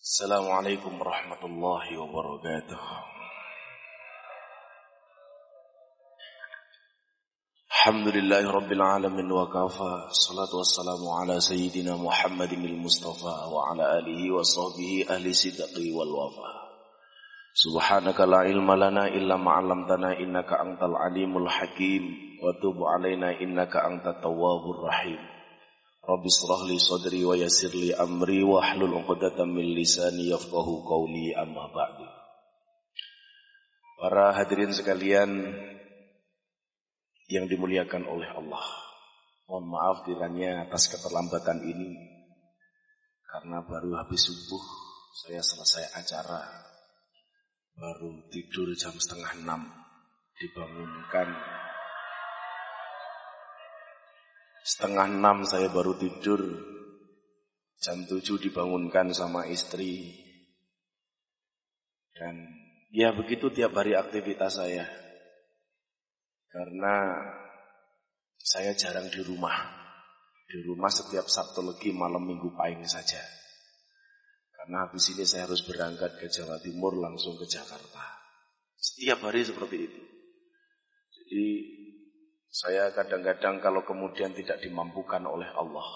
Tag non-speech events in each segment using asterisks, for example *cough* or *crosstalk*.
السلام عليكم ورحمة الله وبركاته الحمد لله رب العالمين وكفى الصلاة والسلام على سيدنا محمد المصطفى وعلى آله وصحبه أهل صدق والوفاء سبحانك لا علم لنا إلا ما علمتنا إنك أنت العليم الحكيم وتب علينا إنك أنت التواب الرحيم Rabbi surah li sadri wa yasir li amri wa hlul uqdatan min lisani yafqahu qawli amma ba'du. Para hadirin sekalian yang dimuliakan oleh Allah. Mohon maaf kiranya atas keterlambatan ini karena baru habis subuh saya selesai acara baru tidur jam setengah enam dibangunkan setengah enam saya baru tidur jam tujuh dibangunkan sama istri dan ya begitu tiap hari aktivitas saya karena saya jarang di rumah. Di rumah setiap Sabtu Legi malam Minggu Pahing saja. Karena habis ini saya harus berangkat ke Jawa Timur langsung ke Jakarta. Setiap hari seperti itu. Jadi saya kadang-kadang kalau kemudian tidak dimampukan oleh Allah,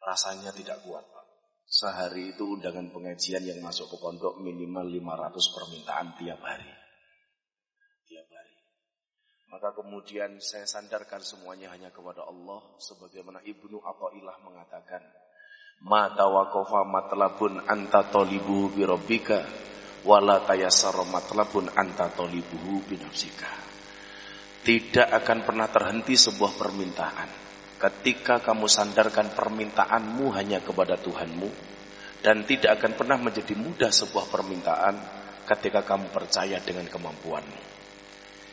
rasanya tidak kuat Pak. Sehari itu undangan pengajian yang masuk ke pondok minimal 500 permintaan tiap hari. Tiap hari. Maka kemudian saya sandarkan semuanya hanya kepada Allah sebagaimana Ibnu Athaillah mengatakan ma tawaqafa matlabun anta talibu bi rabbika wala tayassara matlabun anta talibuhu bi nafsika. Tidak akan pernah terhenti sebuah permintaan ketika kamu sandarkan permintaanmu hanya kepada Tuhanmu dan tidak akan pernah menjadi mudah sebuah permintaan ketika kamu percaya dengan kemampuanmu.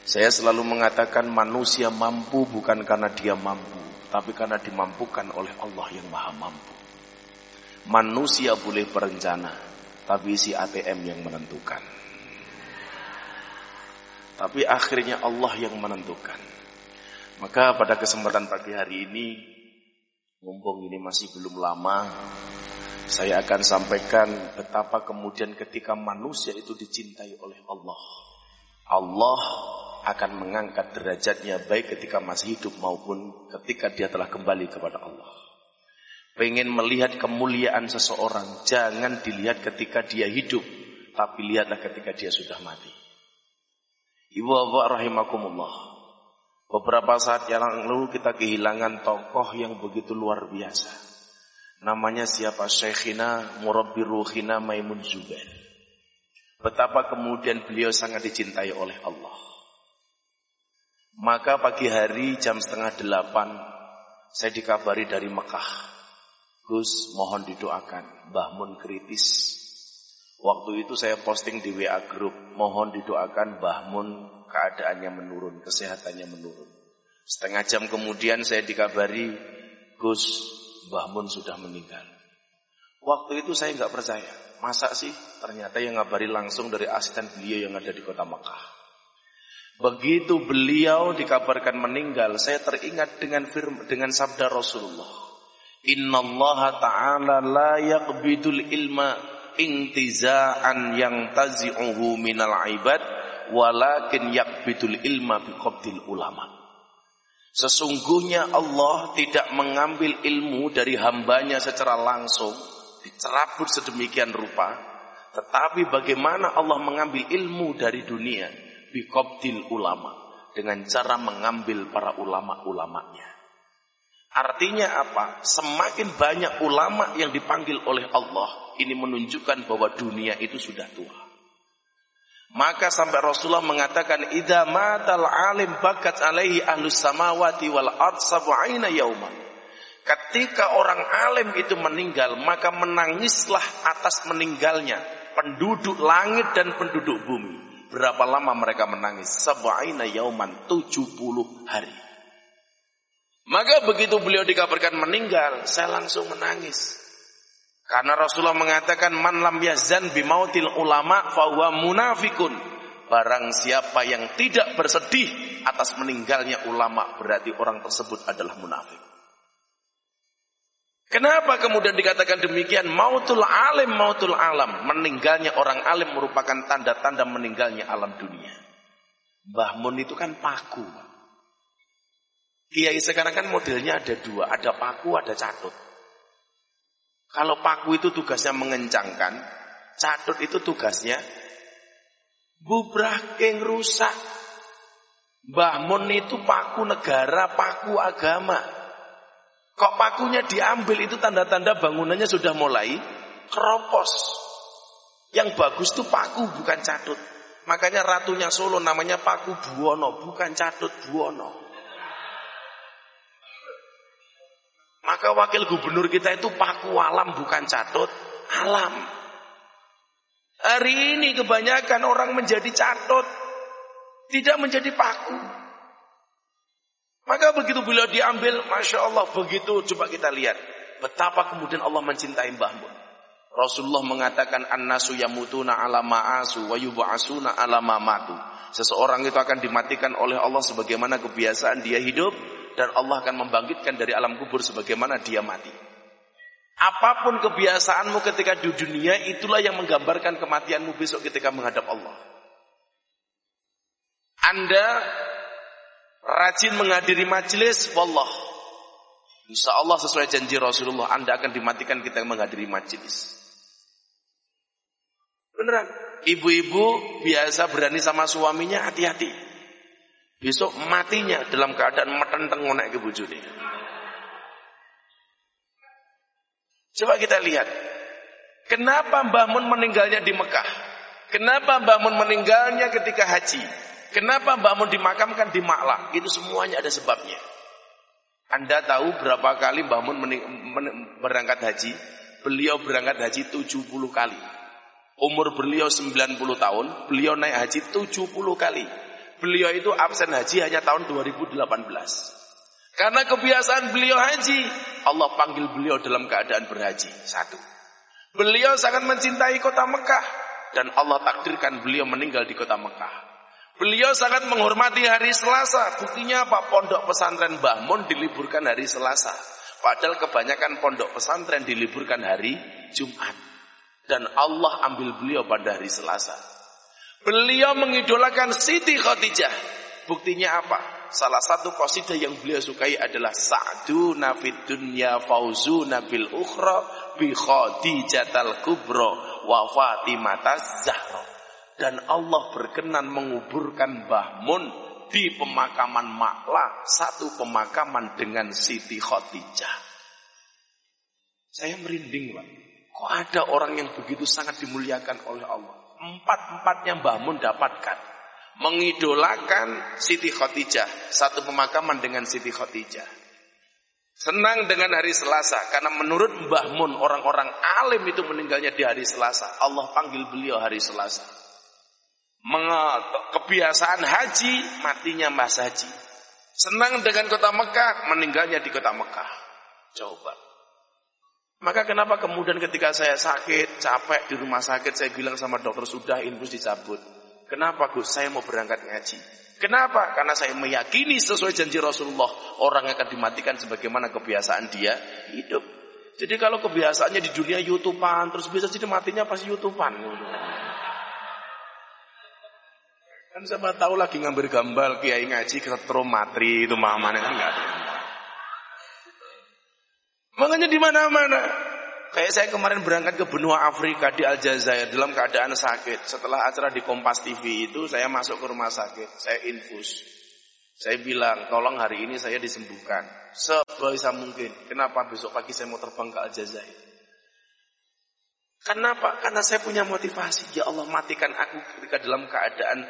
Saya selalu mengatakan manusia mampu bukan karena dia mampu, tapi karena dimampukan oleh Allah yang maha mampu. Manusia boleh berencana, tapi si ATM yang menentukan. Tapi akhirnya Allah yang menentukan. Maka pada kesempatan pagi hari ini, mumpung ini masih belum lama, saya akan sampaikan betapa kemudian ketika manusia itu dicintai oleh Allah. Allah akan mengangkat derajatnya baik ketika masih hidup maupun ketika dia telah kembali kepada Allah. Pengen melihat kemuliaan seseorang, jangan dilihat ketika dia hidup, tapi lihatlah ketika dia sudah mati. Ibu bapak rahimakumullah. Beberapa saat yang lalu kita kehilangan tokoh yang begitu luar biasa. Namanya siapa? Syekhina Murabbi Ruhina Maimun Zubair. Betapa kemudian beliau sangat dicintai oleh Allah. Maka pagi hari jam setengah delapan saya dikabari dari Mekah. Gus mohon didoakan, Mbah Mun kritis. Waktu itu saya posting di WA Group, mohon didoakan Mbah Mun keadaannya menurun, kesehatannya menurun. Setengah jam kemudian saya dikabari, Gus Mbah Mun sudah meninggal. Waktu itu saya nggak percaya, masa sih ternyata yang ngabari langsung dari asisten beliau yang ada di kota Mekah. Begitu beliau dikabarkan meninggal, saya teringat dengan firman, dengan sabda Rasulullah. Inna Allah Ta'ala la yaqbidul ilma intiza'an yang tazi'uhu minal ibad, walakin yaqbidul ilma biqabdil ulama. Sesungguhnya Allah tidak mengambil ilmu dari hambanya secara langsung, dicerabut sedemikian rupa, tetapi bagaimana Allah mengambil ilmu dari dunia, biqabdil ulama dengan cara mengambil para ulama-ulamanya. Artinya apa? Semakin banyak ulama yang dipanggil oleh Allah, ini menunjukkan bahwa dunia itu sudah tua. Maka sampai Rasulullah mengatakan, "Idza matal alim bakat alaihi ahlus samawati wal ard sab'ina yauman." Ketika orang alim itu meninggal, maka menangislah atas meninggalnya penduduk langit dan penduduk bumi. Berapa lama mereka menangis? Sab'ina yauman, 70 hari. Maka begitu beliau dikabarkan meninggal, saya langsung menangis. Karena Rasulullah mengatakan man lam yazan bimautil ulama fahuwa munafikun. Barang siapa yang tidak bersedih atas meninggalnya ulama berarti orang tersebut adalah munafik. Kenapa kemudian dikatakan demikian? Mautul alim, mautul alam. Meninggalnya orang alim merupakan tanda-tanda meninggalnya alam dunia. Mbah Mun itu kan paku. Kiai sekarang kan modelnya ada dua. Ada paku, ada catut. Kalau paku itu tugasnya mengencangkan. Catut itu tugasnya bubrah keng rusak. Mbah itu paku negara, paku agama. Kok pakunya diambil itu tanda-tanda bangunannya sudah mulai keropos. Yang bagus itu paku bukan catut. Makanya ratunya Solo namanya Paku Buwono, bukan catut Buwono. Maka wakil gubernur kita itu Paku Alam bukan catut alam. Hari ini kebanyakan orang menjadi catut, tidak menjadi paku. Maka begitu beliau diambil, Masya Allah, begitu coba kita lihat. Betapa kemudian Allah mencintai Mbah Mun. Rasulullah mengatakan, An-nasu yamutuna ala ma'asu wa yub'asuna ala ma'matu. Seseorang itu akan dimatikan oleh Allah sebagaimana kebiasaan dia hidup. Dan Allah akan membangkitkan dari alam kubur sebagaimana dia mati. Apa pun kebiasaanmu ketika di dunia, itulah yang menggambarkan kematianmu besok ketika menghadap Allah. Anda rajin menghadiri majelis, wallah. Insya Allah sesuai janji Rasulullah, Anda akan dimatikan kita menghadiri majelis. Beneran. Ibu-ibu biasa berani sama suaminya, hati-hati. Besok matinya dalam keadaan metenteng ngonek ke. Coba kita lihat. Kenapa Mbah Mun meninggalnya di Mekah? Kenapa Mbah Mun meninggalnya ketika haji? Kenapa Mbak Mun dimakamkan di Maklah? Itu semuanya ada sebabnya. Anda tahu berapa kali Mbak Mun berangkat haji? Beliau berangkat haji 70 kali. Umur beliau 90 tahun, beliau naik haji 70 kali. Beliau itu absen haji hanya tahun 2018. Karena kebiasaan beliau haji, Allah panggil beliau dalam keadaan berhaji. Satu. Beliau sangat mencintai kota Mekah dan Allah takdirkan beliau meninggal di kota Mekah. Beliau sangat menghormati hari Selasa. Buktinya apa? Pondok pesantren Mbah Mun diliburkan hari Selasa. Padahal kebanyakan pondok pesantren diliburkan hari Jumat. Dan Allah ambil beliau pada hari Selasa. Beliau mengidolakan Siti Khadijah. Buktinya apa? Salah satu qasidah yang beliau sukai adalah Sa'du nafid dunya fauzu nabil ukhra bi khadijatal kubra wa fatimata zahra dan Allah berkenan menguburkan Mbah Mun di pemakaman Makla, satu pemakaman dengan Siti Khadijah. Saya merinding, Pak. Kok ada orang yang begitu sangat dimuliakan oleh Allah? Empat-empatnya Mbah Mun dapatkan. Mengidolakan Siti Khadijah, satu pemakaman dengan Siti Khadijah. Senang dengan hari Selasa karena menurut Mbah Mun orang-orang alim itu meninggalnya di hari Selasa. Allah panggil beliau hari Selasa kebiasaan haji, matinya mas haji. Senang dengan kota Mekah, meninggalnya di kota Mekah. Coba. Maka kenapa kemudian ketika saya sakit, capek di rumah sakit, saya bilang sama dokter sudah infus dicabut. Kenapa Gus? Saya mau berangkat ngaji. Kenapa? Karena saya meyakini sesuai janji Rasulullah, orang akan dimatikan sebagaimana kebiasaan dia hidup. Jadi kalau kebiasaannya di dunia YouTubean, terus bisa jadi matinya pasti YouTubean. Kan siapa tahu lagi ngambil gambar kiai ngaji kesetrum matri itu mana kan enggak. Makanya di mana-mana. Kayak saya kemarin berangkat ke benua Afrika di Aljazair dalam keadaan sakit. Setelah acara di Kompas TV itu saya masuk ke rumah sakit, saya infus. Saya bilang, tolong hari ini saya disembuhkan. Sebisa mungkin. Kenapa besok pagi saya mau terbang ke Aljazair? Kenapa? Karena saya punya motivasi. Ya Allah matikan aku ketika dalam keadaan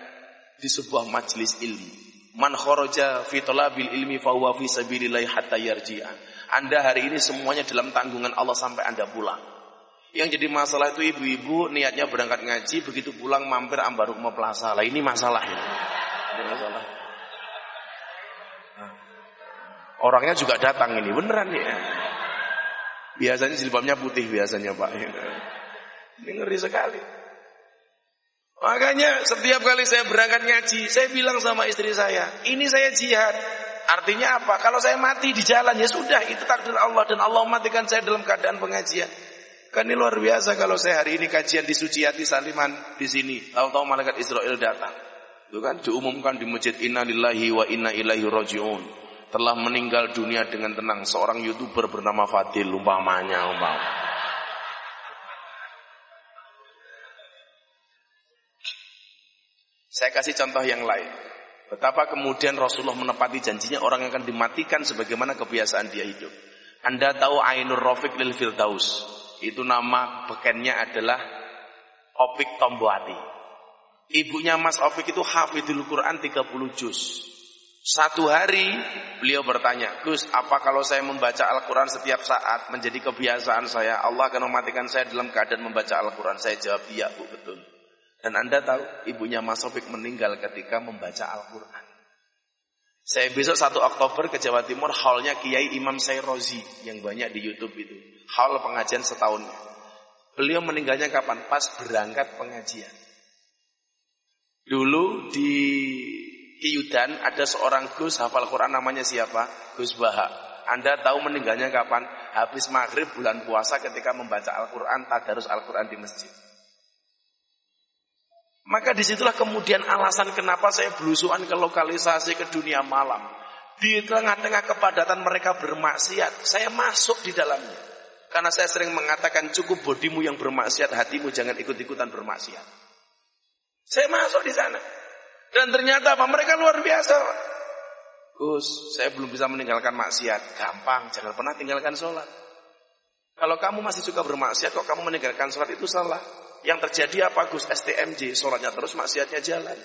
di sebuah majelis ilmu. Man kharaja fi talabil ilmi fa huwa fi sabilillah hatta yarji'a. Anda hari ini semuanya dalam tanggungan Allah sampai Anda pulang. Yang jadi masalah itu ibu-ibu niatnya berangkat ngaji begitu pulang mampir ambaruk mau plaza. Lah ini masalah ya. Ini masalah. Nah. Orangnya juga datang ini beneran ya. Biasanya jilbabnya putih biasanya Pak. Ini ngeri sekali. Makanya setiap kali saya berangkat ngaji, saya bilang sama istri saya, ini saya jihad. Artinya apa? Kalau saya mati di jalan ya sudah itu takdir Allah dan Allah matikan saya dalam keadaan pengajian. Kan ini luar biasa kalau saya hari ini kajian di Suciati Saliman di sini. Tahu-tahu malaikat Israel datang. Itu kan diumumkan di masjid Inna Lillahi wa Inna Ilaihi Rajiun. Telah meninggal dunia dengan tenang seorang YouTuber bernama Fadil umpamanya umpamanya. Saya kasih contoh yang lain. Betapa kemudian Rasulullah menepati janjinya orang yang akan dimatikan sebagaimana kebiasaan dia hidup. Anda tahu Ainur Rafiq lil Firdaus. Itu nama bekennya adalah Opik Tomboati. Ibunya Mas Opik itu hafidul Quran 30 juz. Satu hari beliau bertanya, Gus, apa kalau saya membaca Al-Quran setiap saat menjadi kebiasaan saya, Allah akan mematikan saya dalam keadaan membaca Al-Quran? Saya jawab, iya bu, betul. Dan Anda tahu ibunya Mas Sofik meninggal ketika membaca Al-Quran. Saya besok 1 Oktober ke Jawa Timur, haulnya Kiai Imam Sayrozi yang banyak di Youtube itu. Haul pengajian setahun. Beliau meninggalnya kapan? Pas berangkat pengajian. Dulu di Kiyudan ada seorang Gus hafal Quran namanya siapa? Gus Baha. Anda tahu meninggalnya kapan? Habis maghrib bulan puasa ketika membaca Al-Quran, tadarus Al-Quran di masjid. Maka di situlah kemudian alasan kenapa saya belusuan ke lokalisasi ke dunia malam. Di tengah-tengah kepadatan mereka bermaksiat, saya masuk di dalamnya. Karena saya sering mengatakan cukup bodimu yang bermaksiat, hatimu jangan ikut-ikutan bermaksiat. Saya masuk di sana. Dan ternyata apa? Mereka luar biasa. Gus, saya belum bisa meninggalkan maksiat. Gampang, jangan pernah tinggalkan sholat. Kalau kamu masih suka bermaksiat, kok kamu meninggalkan sholat itu salah. Yang terjadi apa Gus? STMJ, sholatnya terus maksiatnya jalan.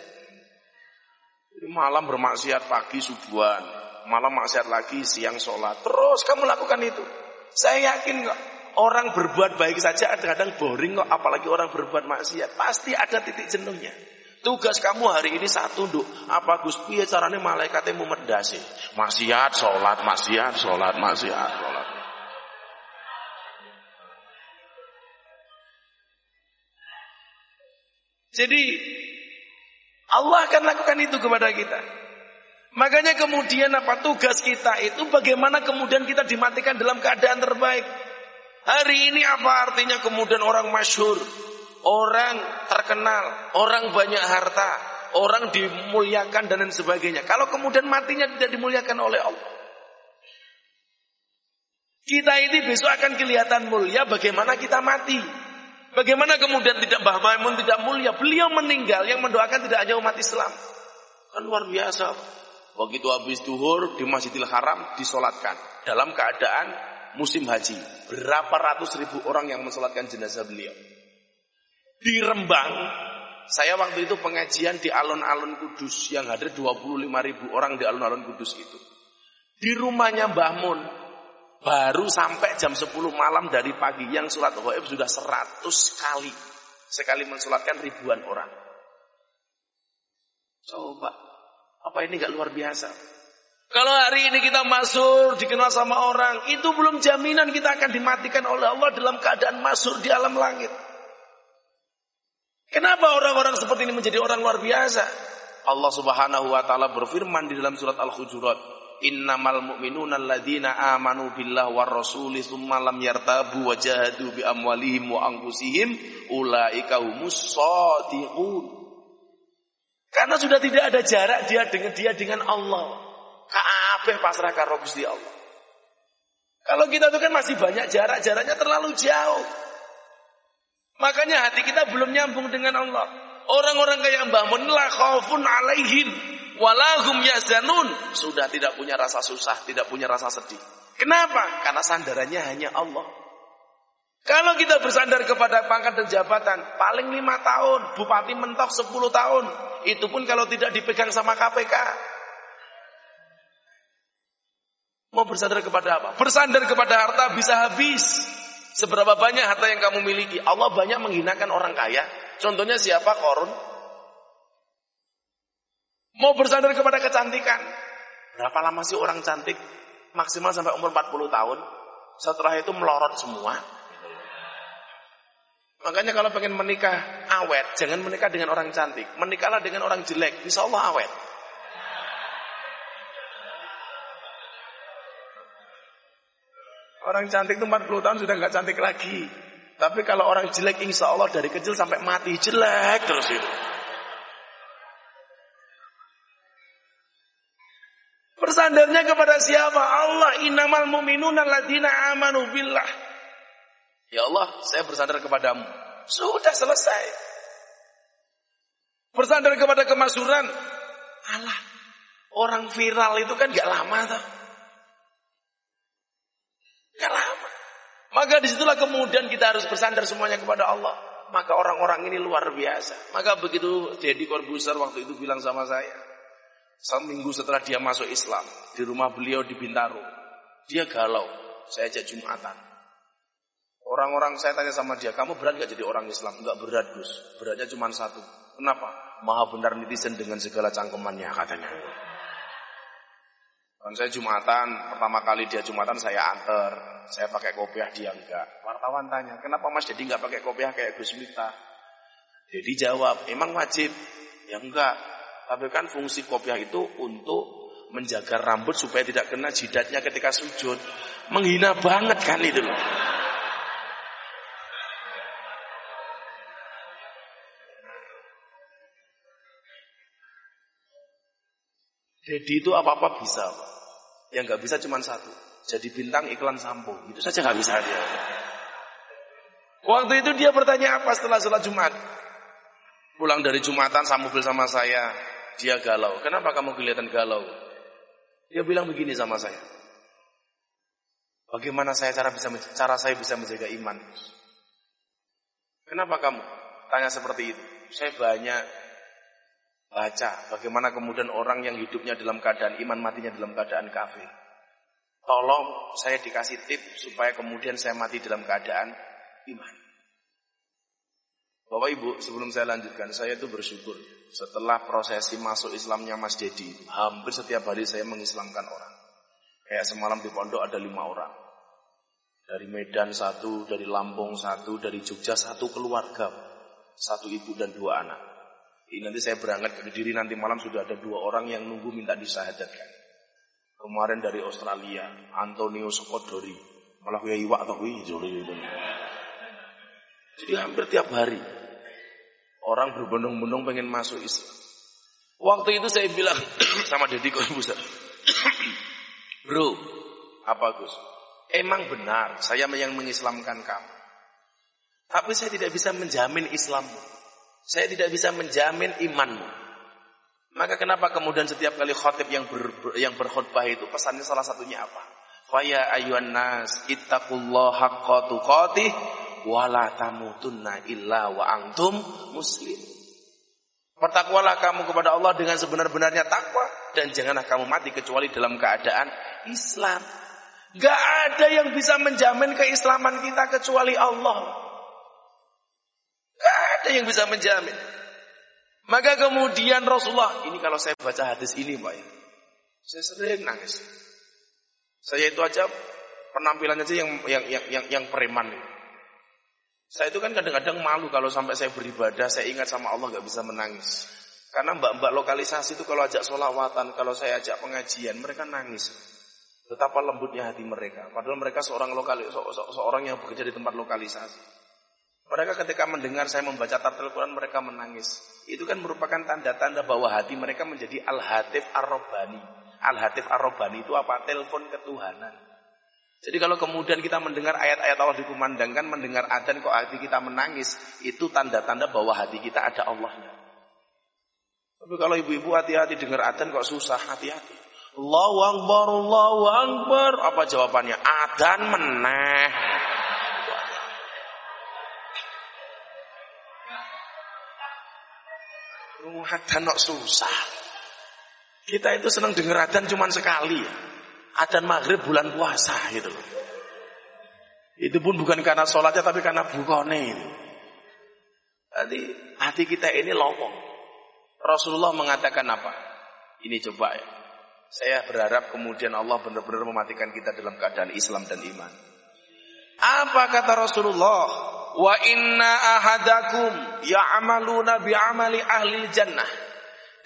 Malam bermaksiat pagi subuhan, malam maksiat lagi siang sholat. Terus kamu lakukan itu. Saya yakin kok orang berbuat baik saja kadang-kadang boring kok, apalagi orang berbuat maksiat. Pasti ada titik jenuhnya. Tugas kamu hari ini satu nduk. Apa Gus piye carane malaikatnya memedasi? Maksiat, sholat, maksiat, sholat, maksiat, sholat. Jadi Allah akan lakukan itu kepada kita. Makanya kemudian apa tugas kita itu bagaimana kemudian kita dimatikan dalam keadaan terbaik. Hari ini apa artinya kemudian orang masyhur, orang terkenal, orang banyak harta, orang dimuliakan dan lain sebagainya. Kalau kemudian matinya tidak dimuliakan oleh Allah. Kita ini besok akan kelihatan mulia bagaimana kita mati. Bagaimana kemudian tidak Mbah Maimun tidak mulia? Beliau meninggal yang mendoakan tidak hanya umat Islam. Kan luar biasa. Begitu habis duhur di Masjidil Haram disolatkan dalam keadaan musim haji. Berapa ratus ribu orang yang mensolatkan jenazah beliau. Di Rembang, saya waktu itu pengajian di alun-alun Kudus yang hadir 25 ribu orang di alun-alun Kudus itu. Di rumahnya Mbah Mun, Baru sampai jam 10 malam dari pagi yang sholat goib sudah 100 kali. Sekali mensolatkan ribuan orang. Coba. Apa ini gak luar biasa? Kalau hari ini kita masuk dikenal sama orang, itu belum jaminan kita akan dimatikan oleh Allah dalam keadaan masuk di alam langit. Kenapa orang-orang seperti ini menjadi orang luar biasa? Allah Subhanahu wa taala berfirman di dalam surat Al-Hujurat, innamal mu'minuna alladzina amanu billah war rasuli tsumma lam yartabu wa jahadu bi amwalihim wa anfusihim ulaika humus shadiqun karena sudah tidak ada jarak dia dengan dia dengan Allah. Kabeh pasrah karo Gusti Allah. Kalau kita itu kan masih banyak jarak jaraknya terlalu jauh. Makanya hati kita belum nyambung dengan Allah. Orang-orang kayak Mbah Mun la khaufun alaihim walahum yazanun sudah tidak punya rasa susah, tidak punya rasa sedih. Kenapa? Karena sandarannya hanya Allah. Kalau kita bersandar kepada pangkat dan jabatan, paling lima tahun, bupati mentok sepuluh tahun. Itu pun kalau tidak dipegang sama KPK. Mau bersandar kepada apa? Bersandar kepada harta bisa habis. Seberapa banyak harta yang kamu miliki? Allah banyak menghinakan orang kaya. Contohnya siapa? Korun. Mau bersandar kepada kecantikan. Berapa lama sih orang cantik? Maksimal sampai umur 40 tahun. Setelah itu melorot semua. Makanya kalau pengen menikah awet, jangan menikah dengan orang cantik. Menikahlah dengan orang jelek, insya Allah awet. Orang cantik itu 40 tahun sudah nggak cantik lagi. Tapi kalau orang jelek insya Allah dari kecil sampai mati jelek terus itu. Bersandarnya kepada siapa? Allah innamal mu'minuna alladzina amanu billah. Ya Allah, saya bersandar kepadamu. Sudah selesai. Bersandar kepada kemasuran. Allah, orang viral itu kan gak lama tuh. Gak lama. Maka di situlah kemudian kita harus bersandar semuanya kepada Allah. Maka orang-orang ini luar biasa. Maka begitu Deddy Corbuzier waktu itu bilang sama saya. Seminggu setelah dia masuk Islam. Di rumah beliau di Bintaro. Dia galau. Saya ajak Jumatan. Orang-orang saya tanya sama dia, kamu berat gak jadi orang Islam? Enggak berat Gus, beratnya cuma satu. Kenapa? Maha benar netizen dengan segala cangkemannya katanya. Dan saya Jumatan, pertama kali dia Jumatan saya anter. Saya pakai kopiah dia enggak. Wartawan tanya, kenapa Mas jadi enggak pakai kopiah kayak Gus Miftah? Jadi jawab, emang wajib? Ya enggak. Tapi kan fungsi kopiah itu untuk menjaga rambut supaya tidak kena jidatnya ketika sujud. Menghina banget kan itu loh. Jadi itu apa-apa bisa. Yang nggak bisa cuma satu. Jadi bintang iklan sampo. Itu saja nggak bisa dia. Waktu itu dia bertanya apa setelah sholat Jumat? Pulang dari Jumatan sama mobil sama saya. Dia galau. Kenapa kamu kelihatan galau? Dia bilang begini sama saya. Bagaimana saya cara bisa cara saya bisa menjaga iman? Kenapa kamu tanya seperti itu? Saya banyak baca bagaimana kemudian orang yang hidupnya dalam keadaan iman matinya dalam keadaan kafir. Tolong saya dikasih tip supaya kemudian saya mati dalam keadaan iman. Bapak Ibu, sebelum saya lanjutkan, saya itu bersyukur setelah prosesi masuk Islamnya Mas Dedi, hampir setiap hari saya mengislamkan orang. Kayak semalam di pondok ada lima orang. Dari Medan satu, dari Lampung satu, dari Jogja satu keluarga. Satu ibu dan dua anak. Ini nanti saya berangkat ke Kediri nanti malam sudah ada dua orang yang nunggu minta disahadatkan. Kemarin dari Australia, Antonio Sokodori. Malah kayak iwak atau Jadi hampir tiap hari orang berbondong-bondong pengen masuk Islam. Waktu itu saya bilang *clears throat* sama Deddy Corbuzier, *clears throat* Bro, apa Gus? Emang benar saya yang mengislamkan kamu. Tapi saya tidak bisa menjamin Islammu. Saya tidak bisa menjamin imanmu. Maka kenapa kemudian setiap kali khotib yang ber, yang berkhutbah itu pesannya salah satunya apa? Faya ayuhan nas ittaqullah haqqa tuqatih wala tamutunna illa wa antum muslim. Bertakwalah kamu kepada Allah dengan sebenar-benarnya takwa dan janganlah kamu mati kecuali dalam keadaan Islam. Gak ada yang bisa menjamin keislaman kita kecuali Allah. Gak ada yang bisa menjamin. Maka kemudian Rasulullah, ini kalau saya baca hadis ini Pak ya, saya sering nangis. Saya itu aja penampilannya sih yang yang yang yang, yang preman. Saya itu kan kadang-kadang malu kalau sampai saya beribadah, saya ingat sama Allah gak bisa menangis. Karena mbak-mbak lokalisasi itu kalau ajak solawatan, kalau saya ajak pengajian, mereka nangis. Betapa lembutnya hati mereka. Padahal mereka seorang lokal, se se seorang yang bekerja di tempat lokalisasi. Mereka ketika mendengar saya membaca tartil Quran, mereka menangis. Itu kan merupakan tanda-tanda bahwa hati mereka menjadi al-hatif ar-robani. Al-hatif ar-robani itu apa? Telepon ketuhanan. Jadi kalau kemudian kita mendengar ayat-ayat Allah dikumandangkan, mendengar adzan kok hati kita menangis, itu tanda-tanda bahwa hati kita ada Allahnya. Tapi kalau ibu-ibu hati-hati dengar adzan kok susah, hati-hati. Allahu Akbar, Allahu Akbar. Apa jawabannya? Adzan meneh. Adzan kok susah. Kita itu senang dengar adzan cuma sekali ya adzan maghrib bulan puasa gitu loh. Itu pun bukan karena sholatnya tapi karena bukone. Jadi hati kita ini lowong. Rasulullah mengatakan apa? Ini coba ya. Saya berharap kemudian Allah benar-benar mematikan kita dalam keadaan Islam dan iman. Apa kata Rasulullah? Wa inna ahadakum ya'maluna bi'amali ahli jannah.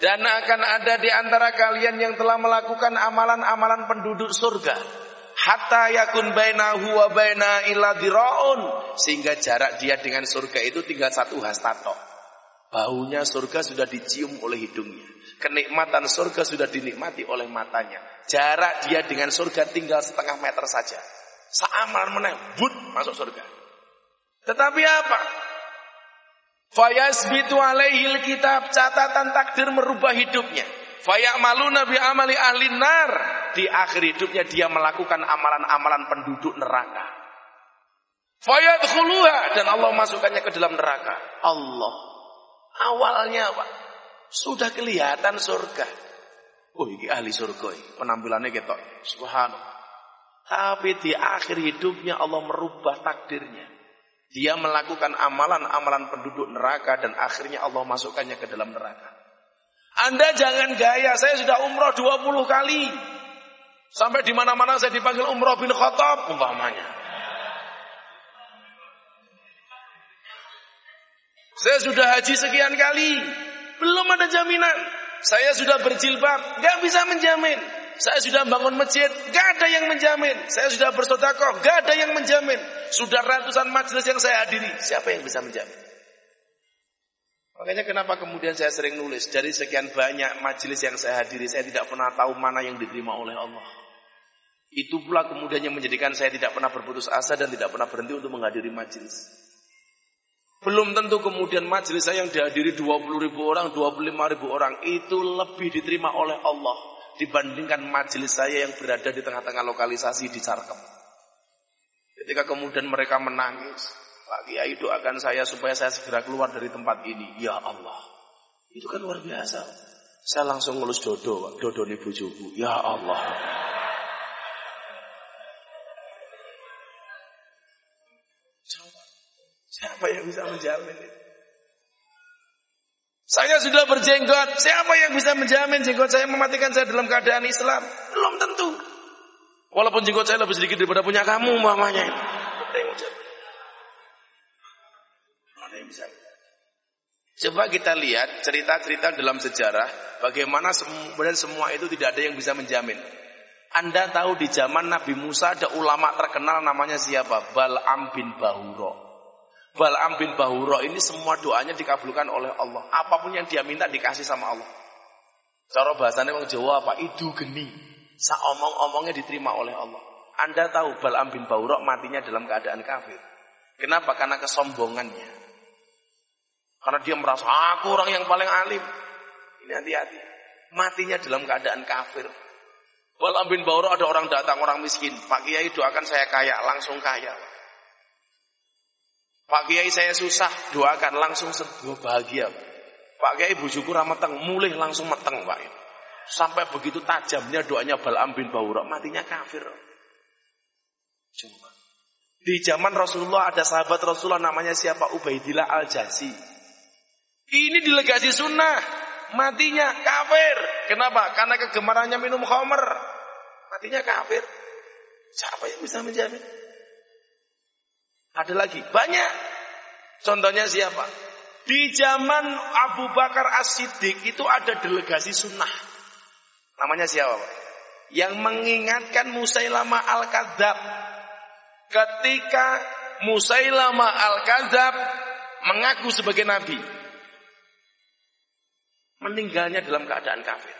Dan akan ada di antara kalian yang telah melakukan amalan-amalan penduduk surga. hatta yakun bainahu wa baina illa diraun sehingga jarak dia dengan surga itu tinggal satu hastato. Baunya surga sudah dicium oleh hidungnya. Kenikmatan surga sudah dinikmati oleh matanya. Jarak dia dengan surga tinggal setengah meter saja. Seaman meneh, but masuk surga. Tetapi apa? Fayasbitu alaihil kitab catatan takdir merubah hidupnya. malu nabi amali ahli nar. Di akhir hidupnya dia melakukan amalan-amalan penduduk neraka. Fayadkhuluha dan Allah masukkannya ke dalam neraka. Allah. Awalnya Pak sudah kelihatan surga. Oh ini ahli surga penampilannya gitu. Subhanallah. Tapi di akhir hidupnya Allah merubah takdirnya. Dia melakukan amalan-amalan penduduk neraka dan akhirnya Allah masukkannya ke dalam neraka. Anda jangan gaya, saya sudah umroh 20 kali. Sampai di mana-mana saya dipanggil umroh bin Khattab umpamanya. Saya sudah haji sekian kali, belum ada jaminan. Saya sudah berjilbab, nggak bisa menjamin. Saya sudah bangun masjid, gak ada yang menjamin. Saya sudah bersodakoh, gak ada yang menjamin. Sudah ratusan majelis yang saya hadiri, siapa yang bisa menjamin? Makanya kenapa kemudian saya sering nulis dari sekian banyak majelis yang saya hadiri, saya tidak pernah tahu mana yang diterima oleh Allah. Itu pula kemudian yang menjadikan saya tidak pernah berputus asa dan tidak pernah berhenti untuk menghadiri majelis. Belum tentu kemudian majelis saya yang dihadiri 20 ribu orang, 25 ribu orang itu lebih diterima oleh Allah dibandingkan majelis saya yang berada di tengah-tengah lokalisasi di Sarkem. Ketika kemudian mereka menangis, Pak Kiai doakan saya supaya saya segera keluar dari tempat ini. Ya Allah, itu kan luar biasa. Saya langsung ngelus dodo, Pak. dodo nih bujuku. Ya Allah. Siapa yang bisa menjamin itu? Saya sudah berjenggot. Siapa yang bisa menjamin jenggot saya mematikan saya dalam keadaan Islam? Belum tentu. Walaupun jenggot saya lebih sedikit daripada punya kamu, mamanya. Coba kita lihat cerita-cerita dalam sejarah bagaimana kemudian semua itu tidak ada yang bisa menjamin. Anda tahu di zaman Nabi Musa ada ulama terkenal namanya siapa? Bal'am bin Bahuro. Bal'am bin Bahuro ini semua doanya dikabulkan oleh Allah. Apa pun yang dia minta dikasih sama Allah. Cara bahasanya orang Jawa apa? Itu geni. Saomong-omongnya diterima oleh Allah. Anda tahu Bal'am bin Bahuro matinya dalam keadaan kafir. Kenapa? Karena kesombongannya. Karena dia merasa aku orang yang paling alim. Ini hati-hati. Matinya dalam keadaan kafir. Bal'am bin Bahuro ada orang datang, orang miskin. Pak Kiai doakan saya kaya, langsung kaya. Pak Kiai saya susah, doakan langsung sebuah bahagia. Pak Kiai bujuku rameteng, mulih langsung meteng Pak. Sampai begitu tajamnya doanya Bal'am bin Bawura, matinya kafir. Coba. Di zaman Rasulullah ada sahabat Rasulullah namanya siapa? Ubaidillah Al-Jasi. Ini delegasi sunnah. Matinya kafir. Kenapa? Karena kegemarannya minum khamer. Matinya kafir. Siapa yang bisa menjamin? Ada lagi, banyak. Contohnya siapa? Di zaman Abu Bakar As-Siddiq itu ada delegasi sunnah. Namanya siapa Pak? Yang mengingatkan Musailama Al-Kadzab. Ketika Musailama Al-Kadzab mengaku sebagai nabi. Meninggalnya dalam keadaan kafir.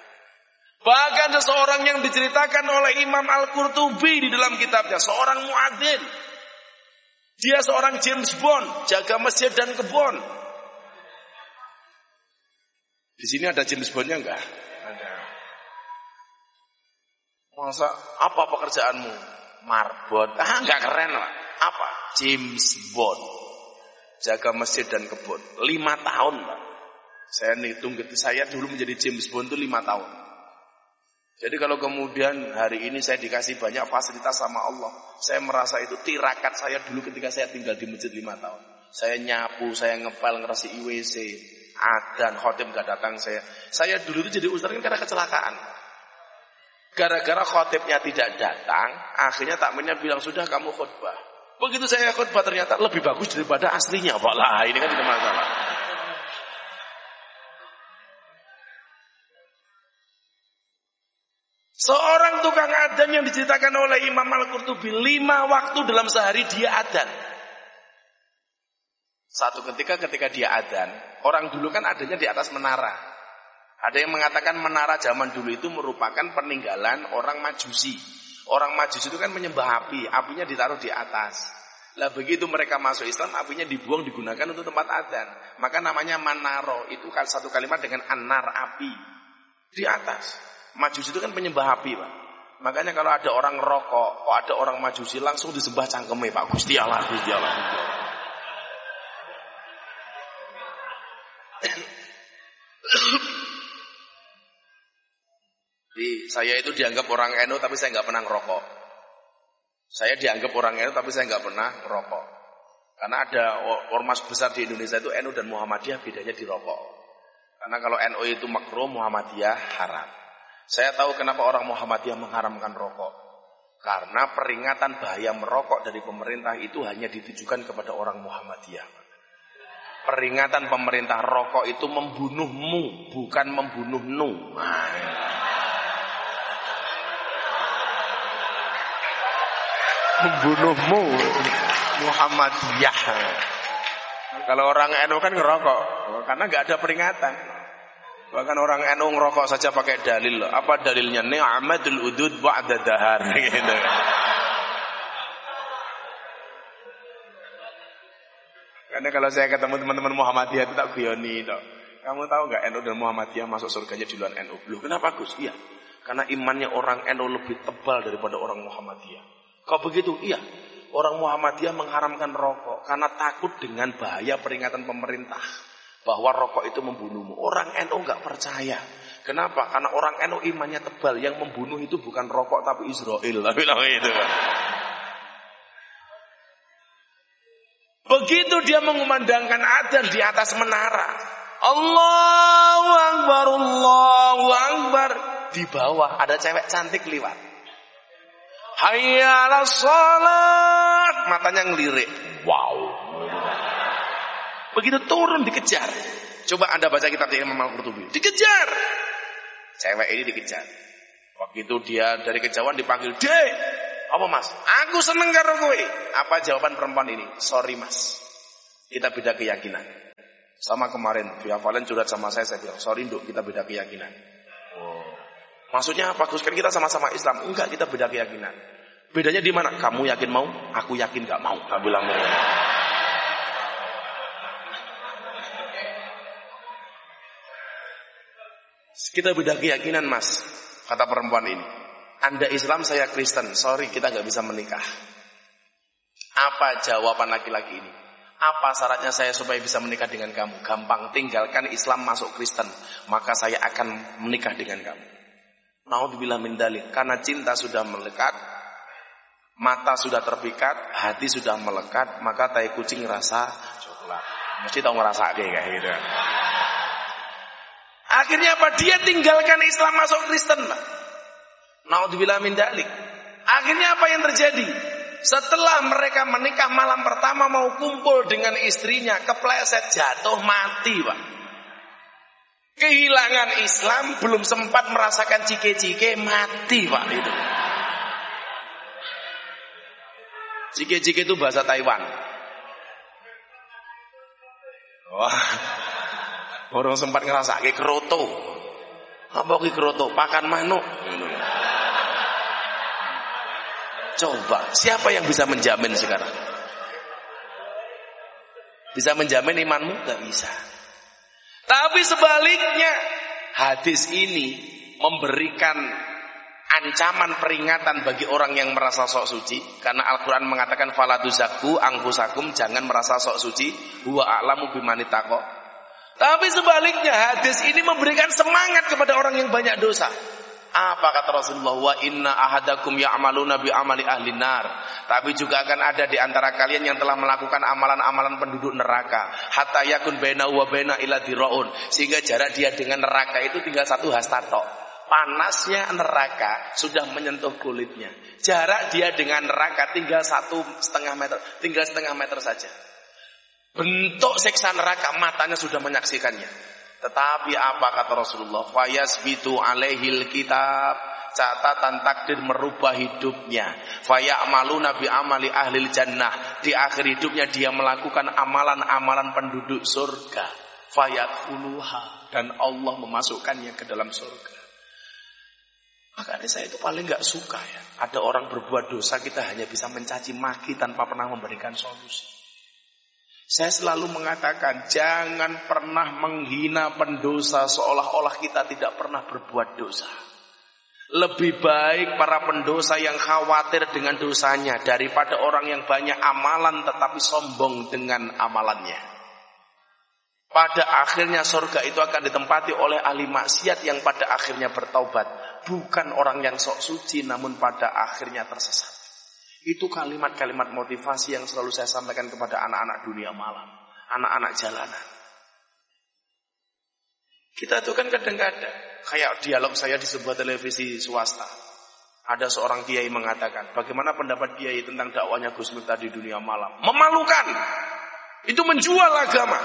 Bahkan seseorang yang diceritakan oleh Imam Al-Qurtubi di dalam kitabnya. Seorang muadzin dia seorang James Bond, jaga masjid dan kebun. Di sini ada James Bondnya enggak? Ada. Masa apa pekerjaanmu? Marbot. Ah, enggak keren lah. Apa? James Bond. Jaga masjid dan kebun. Lima tahun, Pak. Saya hitung gitu. Saya dulu menjadi James Bond itu lima tahun. Jadi kalau kemudian hari ini saya dikasih banyak fasilitas sama Allah, saya merasa itu tirakat saya dulu ketika saya tinggal di masjid lima tahun. Saya nyapu, saya ngepel, ngerasi IWC, adan, khotib gak datang saya. Saya dulu itu jadi ustaz kan karena kecelakaan. Gara-gara khotibnya tidak datang, akhirnya takminnya bilang sudah kamu khutbah. Begitu saya khutbah ternyata lebih bagus daripada aslinya, lah. Ini kan tidak masalah. Seorang tukang adan yang diceritakan oleh Imam Al-Qurtubi lima waktu dalam sehari dia adan. Satu ketika ketika dia adan, orang dulu kan adanya di atas menara. Ada yang mengatakan menara zaman dulu itu merupakan peninggalan orang majusi. Orang majusi itu kan menyembah api, apinya ditaruh di atas. Lah begitu mereka masuk Islam, apinya dibuang digunakan untuk tempat adan. Maka namanya manaro, itu satu kalimat dengan anar api di atas. Majusi itu kan penyembah api, Pak. Makanya kalau ada orang rokok, kalau ada orang majusi langsung disembah cangkeme, Pak. Gusti Allah, Gusti Allah. Jadi saya itu dianggap orang NU tapi saya nggak pernah ngerokok. Saya dianggap orang NU tapi saya nggak pernah ngerokok. Karena ada ormas besar di Indonesia itu NU dan Muhammadiyah bedanya di rokok. Karena kalau NU itu makruh, Muhammadiyah haram. Saya tahu kenapa orang Muhammadiyah mengharamkan rokok. Karena peringatan bahaya merokok dari pemerintah itu hanya ditujukan kepada orang Muhammadiyah peringatan pemerintah rokok itu membunuhmu, bukan membunuh nu. Membunuhmu Muhammadiyah. Kalau orang NU kan ngerokok, karena nggak ada peringatan. Bahkan orang NU ngerokok saja pakai dalil. Apa dalilnya? Ni'amatul udud ba'da dahar *laughs* gitu. Karena kalau saya ketemu teman-teman Muhammadiyah itu tak guyoni itu. Kamu tahu nggak NU dan Muhammadiyah masuk surganya di luar NU? Loh, kenapa Gus? Iya. Karena imannya orang NU lebih tebal daripada orang Muhammadiyah. Kau begitu? Iya. Orang Muhammadiyah mengharamkan rokok karena takut dengan bahaya peringatan pemerintah bahwa rokok itu membunuhmu. Orang NU nggak percaya. Kenapa? Karena orang NU imannya tebal. Yang membunuh itu bukan rokok tapi Israel. Itu. Begitu dia mengumandangkan adzan di atas menara. Allahu Akbar, Allahu Akbar. Di bawah ada cewek cantik lewat. Hayya salat. Matanya ngelirik. Wow. Begitu turun dikejar. Coba Anda baca kitab Imam Al-Qurtubi. Dikejar. Cewek ini dikejar. Waktu itu dia dari kejauhan dipanggil, "Dek, apa mas? Aku seneng karo kowe. Apa jawaban perempuan ini? Sorry mas. Kita beda keyakinan. Sama kemarin, Via Valen curhat sama saya, saya bilang, sorry dok, kita beda keyakinan. Oh. Maksudnya apa? Kan kita sama-sama Islam. Enggak, kita beda keyakinan. Bedanya di mana? Kamu yakin mau? Aku yakin gak mau. Tak bilang mau. Kita beda keyakinan mas, kata perempuan ini. Anda Islam, saya Kristen. Sorry, kita nggak bisa menikah. Apa jawaban laki-laki ini? Apa syaratnya saya supaya bisa menikah dengan kamu? Gampang, tinggalkan Islam masuk Kristen. Maka saya akan menikah dengan kamu. Naudzubillah min dalik. Karena cinta sudah melekat, mata sudah terpikat, hati sudah melekat, maka tai kucing rasa coklat. Mesti tahu ngerasa kayak gitu. Akhirnya apa? Dia tinggalkan Islam masuk Kristen, Pak. Min dalik. Akhirnya apa yang terjadi? Setelah mereka menikah malam pertama mau kumpul dengan istrinya, kepleset jatuh mati, Pak. Kehilangan Islam belum sempat merasakan cike-cike mati, Pak itu. Cike-cike itu bahasa Taiwan. Wah. Orang sempat ngerasa kayak keroto. Apa ki keroto? Pakan manuk. Coba, siapa yang bisa menjamin sekarang? Bisa menjamin imanmu? Gak bisa. Tapi sebaliknya, hadis ini memberikan ancaman peringatan bagi orang yang merasa sok suci karena Al-Qur'an mengatakan falatuzaku angkusakum jangan merasa sok suci huwa a'lamu bimanitaqo tapi sebaliknya hadis ini memberikan semangat kepada orang yang banyak dosa apa kata Rasulullah? Wa inna ahadakum ya'maluna bi amali ahli nar. Tapi juga akan ada di antara kalian yang telah melakukan amalan-amalan penduduk neraka. Hatta yakun baina wa baina ila diraun. Sehingga jarak dia dengan neraka itu tinggal satu hastato. Panasnya neraka sudah menyentuh kulitnya. Jarak dia dengan neraka tinggal satu setengah meter. Tinggal setengah meter saja. Bentuk seksa neraka matanya sudah menyaksikannya. Tetapi apa kata Rasulullah? Fayas bitu alaihil kitab. catatan takdir merubah hidupnya. malu nabi amali ahli jannah. Di akhir hidupnya dia melakukan amalan-amalan penduduk surga. Fayadkhuluha dan Allah memasukkannya ke dalam surga. Makanya saya itu paling nggak suka ya. Ada orang berbuat dosa kita hanya bisa mencaci maki tanpa pernah memberikan solusi. Saya selalu mengatakan jangan pernah menghina pendosa seolah-olah kita tidak pernah berbuat dosa. Lebih baik para pendosa yang khawatir dengan dosanya daripada orang yang banyak amalan tetapi sombong dengan amalannya. Pada akhirnya surga itu akan ditempati oleh ahli maksiat yang pada akhirnya bertaubat. Bukan orang yang sok suci namun pada akhirnya tersesat. Itu kalimat-kalimat motivasi yang selalu saya sampaikan kepada anak-anak dunia malam. Anak-anak jalanan. Kita itu kan kadang-kadang kayak dialog saya di sebuah televisi swasta. Ada seorang kiai mengatakan, bagaimana pendapat kiai tentang dakwanya Gus Miftah di dunia malam? Memalukan. Itu menjual agama.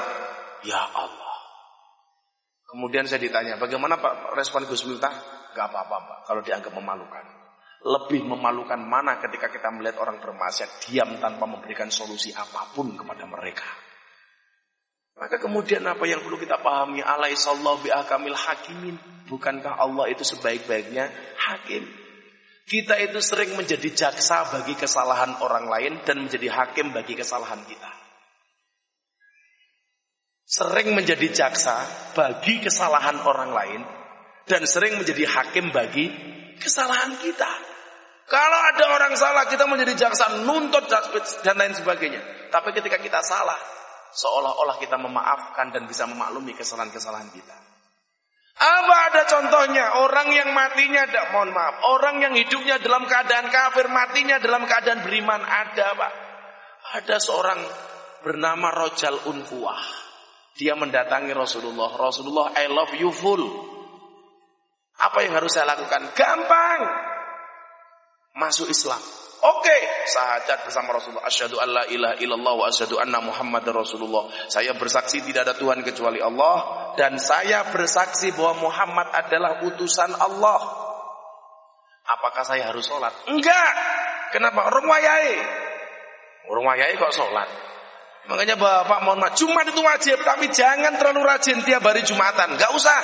Ya Allah. Kemudian saya ditanya, bagaimana Pak respon Gus Miftah? Gak apa-apa Pak, kalau dianggap memalukan. Lebih memalukan mana ketika kita melihat orang bermaksiat diam tanpa memberikan solusi apa pun kepada mereka. Maka kemudian apa yang perlu kita pahami? Alaihissallahu bi'akamil hakimin. Bukankah Allah itu sebaik-baiknya hakim? Kita itu sering menjadi jaksa bagi kesalahan orang lain dan menjadi hakim bagi kesalahan kita. Sering menjadi jaksa bagi kesalahan orang lain dan sering menjadi hakim bagi kesalahan kita. Kalau ada orang salah, kita menjadi jaksa, nuntut dan lain sebagainya. Tapi ketika kita salah, seolah-olah kita memaafkan dan bisa memaklumi kesalahan-kesalahan kita. Apa ada contohnya? Orang yang matinya, tidak mohon maaf, orang yang hidupnya dalam keadaan kafir, matinya dalam keadaan beriman ada, Pak. Ada seorang bernama Rojal Unfuah. Dia mendatangi Rasulullah. Rasulullah, I love you full. Apa yang harus saya lakukan? Gampang. Masuk Islam. Oke, okay. sahadat bersama Rasulullah. Asyhadu alla ilaha illallah wa asyhadu anna Muhammadar Rasulullah. Saya bersaksi tidak ada Tuhan kecuali Allah dan saya bersaksi bahwa Muhammad adalah utusan Allah. Apakah saya harus sholat? Enggak. Kenapa? Orang wayai. Orang wayai kok sholat? Makanya Bapak mohon maaf, Jumat itu wajib, tapi jangan terlalu rajin tiap hari Jumatan. Enggak usah.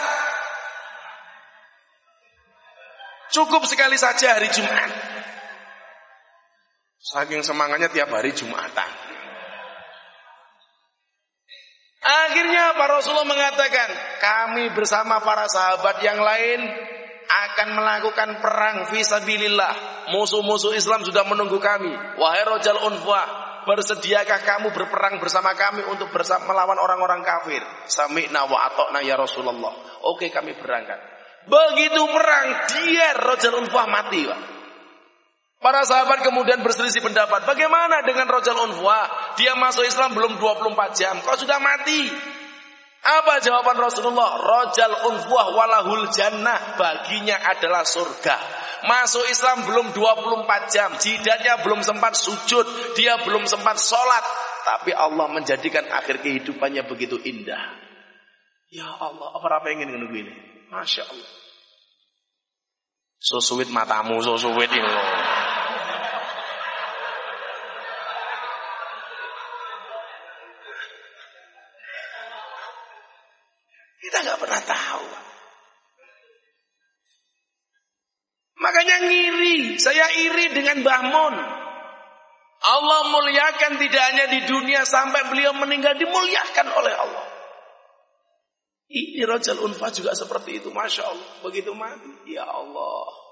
Cukup sekali saja hari Jumat. Saking semangatnya tiap hari Jumatan. Akhirnya Pak Rasulullah mengatakan, kami bersama para sahabat yang lain akan melakukan perang visabilillah. Musuh-musuh Islam sudah menunggu kami. Wahai Rojal Unfa, bersediakah kamu berperang bersama kami untuk bersama melawan orang-orang kafir? Sami'na wa atokna ya Rasulullah. Oke kami berangkat. Begitu perang, dia Rojal Unfa mati. Para sahabat kemudian berselisih pendapat. Bagaimana dengan Rojal Unfuah? Dia masuk Islam belum 24 jam. Kok sudah mati? Apa jawaban Rasulullah? Rojal Unfuah walahul jannah. Baginya adalah surga. Masuk Islam belum 24 jam. Jidatnya belum sempat sujud. Dia belum sempat sholat. Tapi Allah menjadikan akhir kehidupannya begitu indah. Ya Allah, apa-apa ingin menunggu ini? Masya Allah. So sweet matamu, so sweet ini. Nggak pernah tahu. Makanya ngiri, saya iri dengan Bahmun. Allah muliakan tidak hanya di dunia sampai beliau meninggal dimuliakan oleh Allah. Ini Rajal Unfa juga seperti itu, Masya Allah. Begitu mati, ya Allah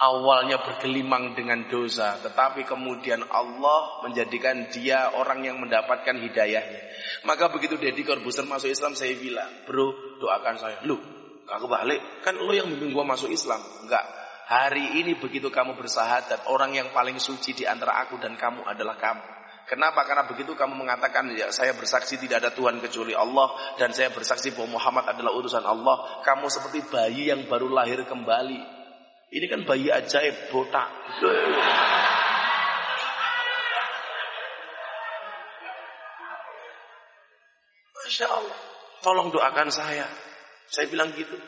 awalnya bergelimang dengan dosa, tetapi kemudian Allah menjadikan dia orang yang mendapatkan hidayahnya. Maka begitu Deddy Corbuzier masuk Islam, saya bilang, bro, doakan saya. Lu, gak kebalik, kan lo yang bimbing gua masuk Islam. Enggak, hari ini begitu kamu bersahadat, orang yang paling suci di antara aku dan kamu adalah kamu. Kenapa? Karena begitu kamu mengatakan ya, saya bersaksi tidak ada Tuhan kecuali Allah dan saya bersaksi bahwa Muhammad adalah utusan Allah. Kamu seperti bayi yang baru lahir kembali. Ini kan bayi ajaib botak. Masya Allah. Tolong doakan saya. Saya bilang gitu.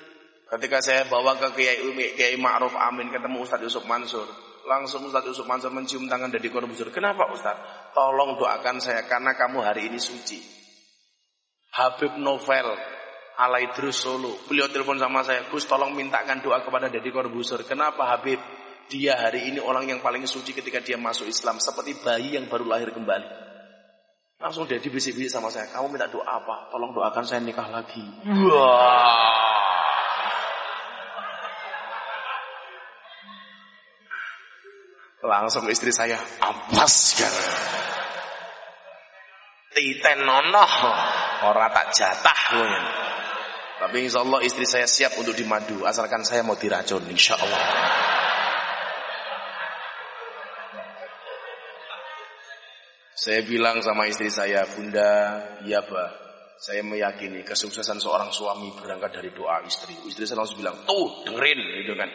Ketika saya bawa ke Kiai Umi, Kiai Ma'ruf Amin ketemu Ustadz Yusuf Mansur, langsung Ustadz Yusuf Mansur mencium tangan dari Korbusur. Kenapa Ustadz? Tolong doakan saya karena kamu hari ini suci. Habib Novel Alaidrus Solo. Beliau telepon sama saya, Gus tolong mintakan doa kepada Deddy Korbusur. Kenapa Habib? Dia hari ini orang yang paling suci ketika dia masuk Islam. Seperti bayi yang baru lahir kembali. Langsung Deddy bisik-bisik sama saya, kamu minta doa apa? Tolong doakan saya nikah lagi. Wah. Langsung istri saya ampas kan. Titen nono orang tak jatah Tapi insya Allah istri saya siap untuk dimadu asalkan saya mau diracun insya Allah. Saya bilang sama istri saya, Bunda, iya bah, saya meyakini kesuksesan seorang suami berangkat dari doa istri. Istri saya langsung bilang, tuh dengerin gitu kan.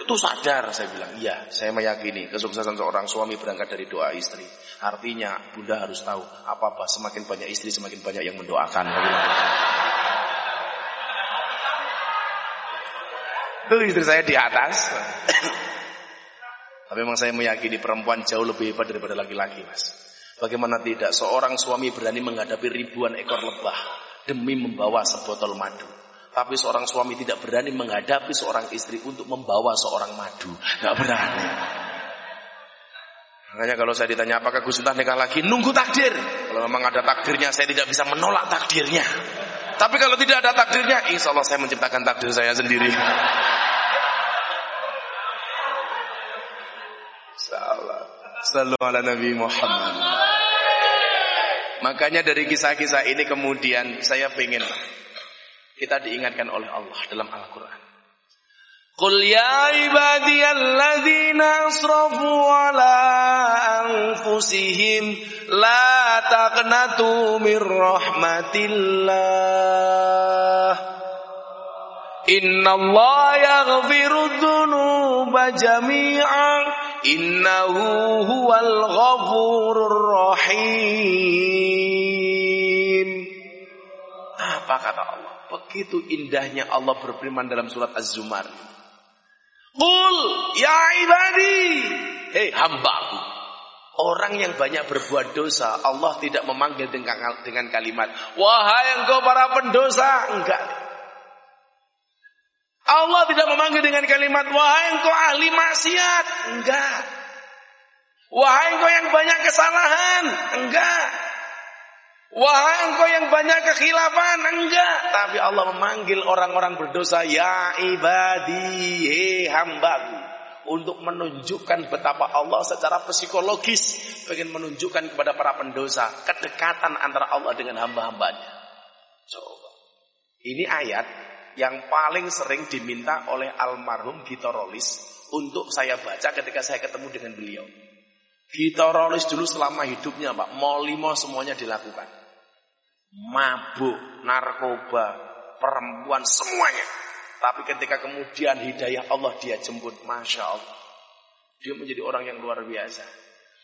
Itu sadar saya bilang, iya saya meyakini kesuksesan seorang suami berangkat dari doa istri. Artinya bunda harus tahu apa-apa semakin banyak istri semakin banyak yang mendoakan. Itu istri saya di atas. *coughs* Tapi memang saya meyakini perempuan jauh lebih hebat daripada laki-laki mas. Bagaimana tidak seorang suami berani menghadapi ribuan ekor lebah demi membawa sebotol madu. Tapi seorang suami tidak berani menghadapi seorang istri untuk membawa seorang madu. Nggak berani. Makanya kalau saya ditanya apakah Gus Miftah nikah lagi, nunggu takdir. Kalau memang ada takdirnya, saya tidak bisa menolak takdirnya. Tapi kalau tidak ada takdirnya, insya Allah saya menciptakan takdir saya sendiri. Salah. Selalu ala Nabi Muhammad. Makanya dari kisah-kisah ini kemudian saya ingin kita diingatkan oleh Allah dalam Al-Quran. Qul ya ibadiyalladzina asrafu ala anfusihim la taqnatu min rahmatillah. Inna Allah yaghfiru dhunuba jami'an innahu huwal ghafurur rahim. Apa kata Allah? Begitu indahnya Allah berfirman dalam surat Az-Zumar. Qul ya ibadi. Hei hambaku. Orang yang banyak berbuat dosa, Allah tidak memanggil dengan, dengan kalimat, Wahai engkau para pendosa. Enggak. Allah tidak memanggil dengan kalimat, Wahai engkau ahli maksiat. Enggak. Wahai engkau yang banyak kesalahan. Enggak. Wahai engkau yang banyak kekhilafan, enggak. Tapi Allah memanggil orang-orang berdosa, ya ibadi, he hambaku. Untuk menunjukkan betapa Allah secara psikologis ingin menunjukkan kepada para pendosa kedekatan antara Allah dengan hamba-hambanya. Coba. Ini ayat yang paling sering diminta oleh almarhum Gitorolis untuk saya baca ketika saya ketemu dengan beliau. Gitorolis dulu selama hidupnya Pak, mau limo semuanya dilakukan mabuk, narkoba, perempuan, semuanya. Tapi ketika kemudian hidayah Allah dia jemput, Masya Allah. Dia menjadi orang yang luar biasa.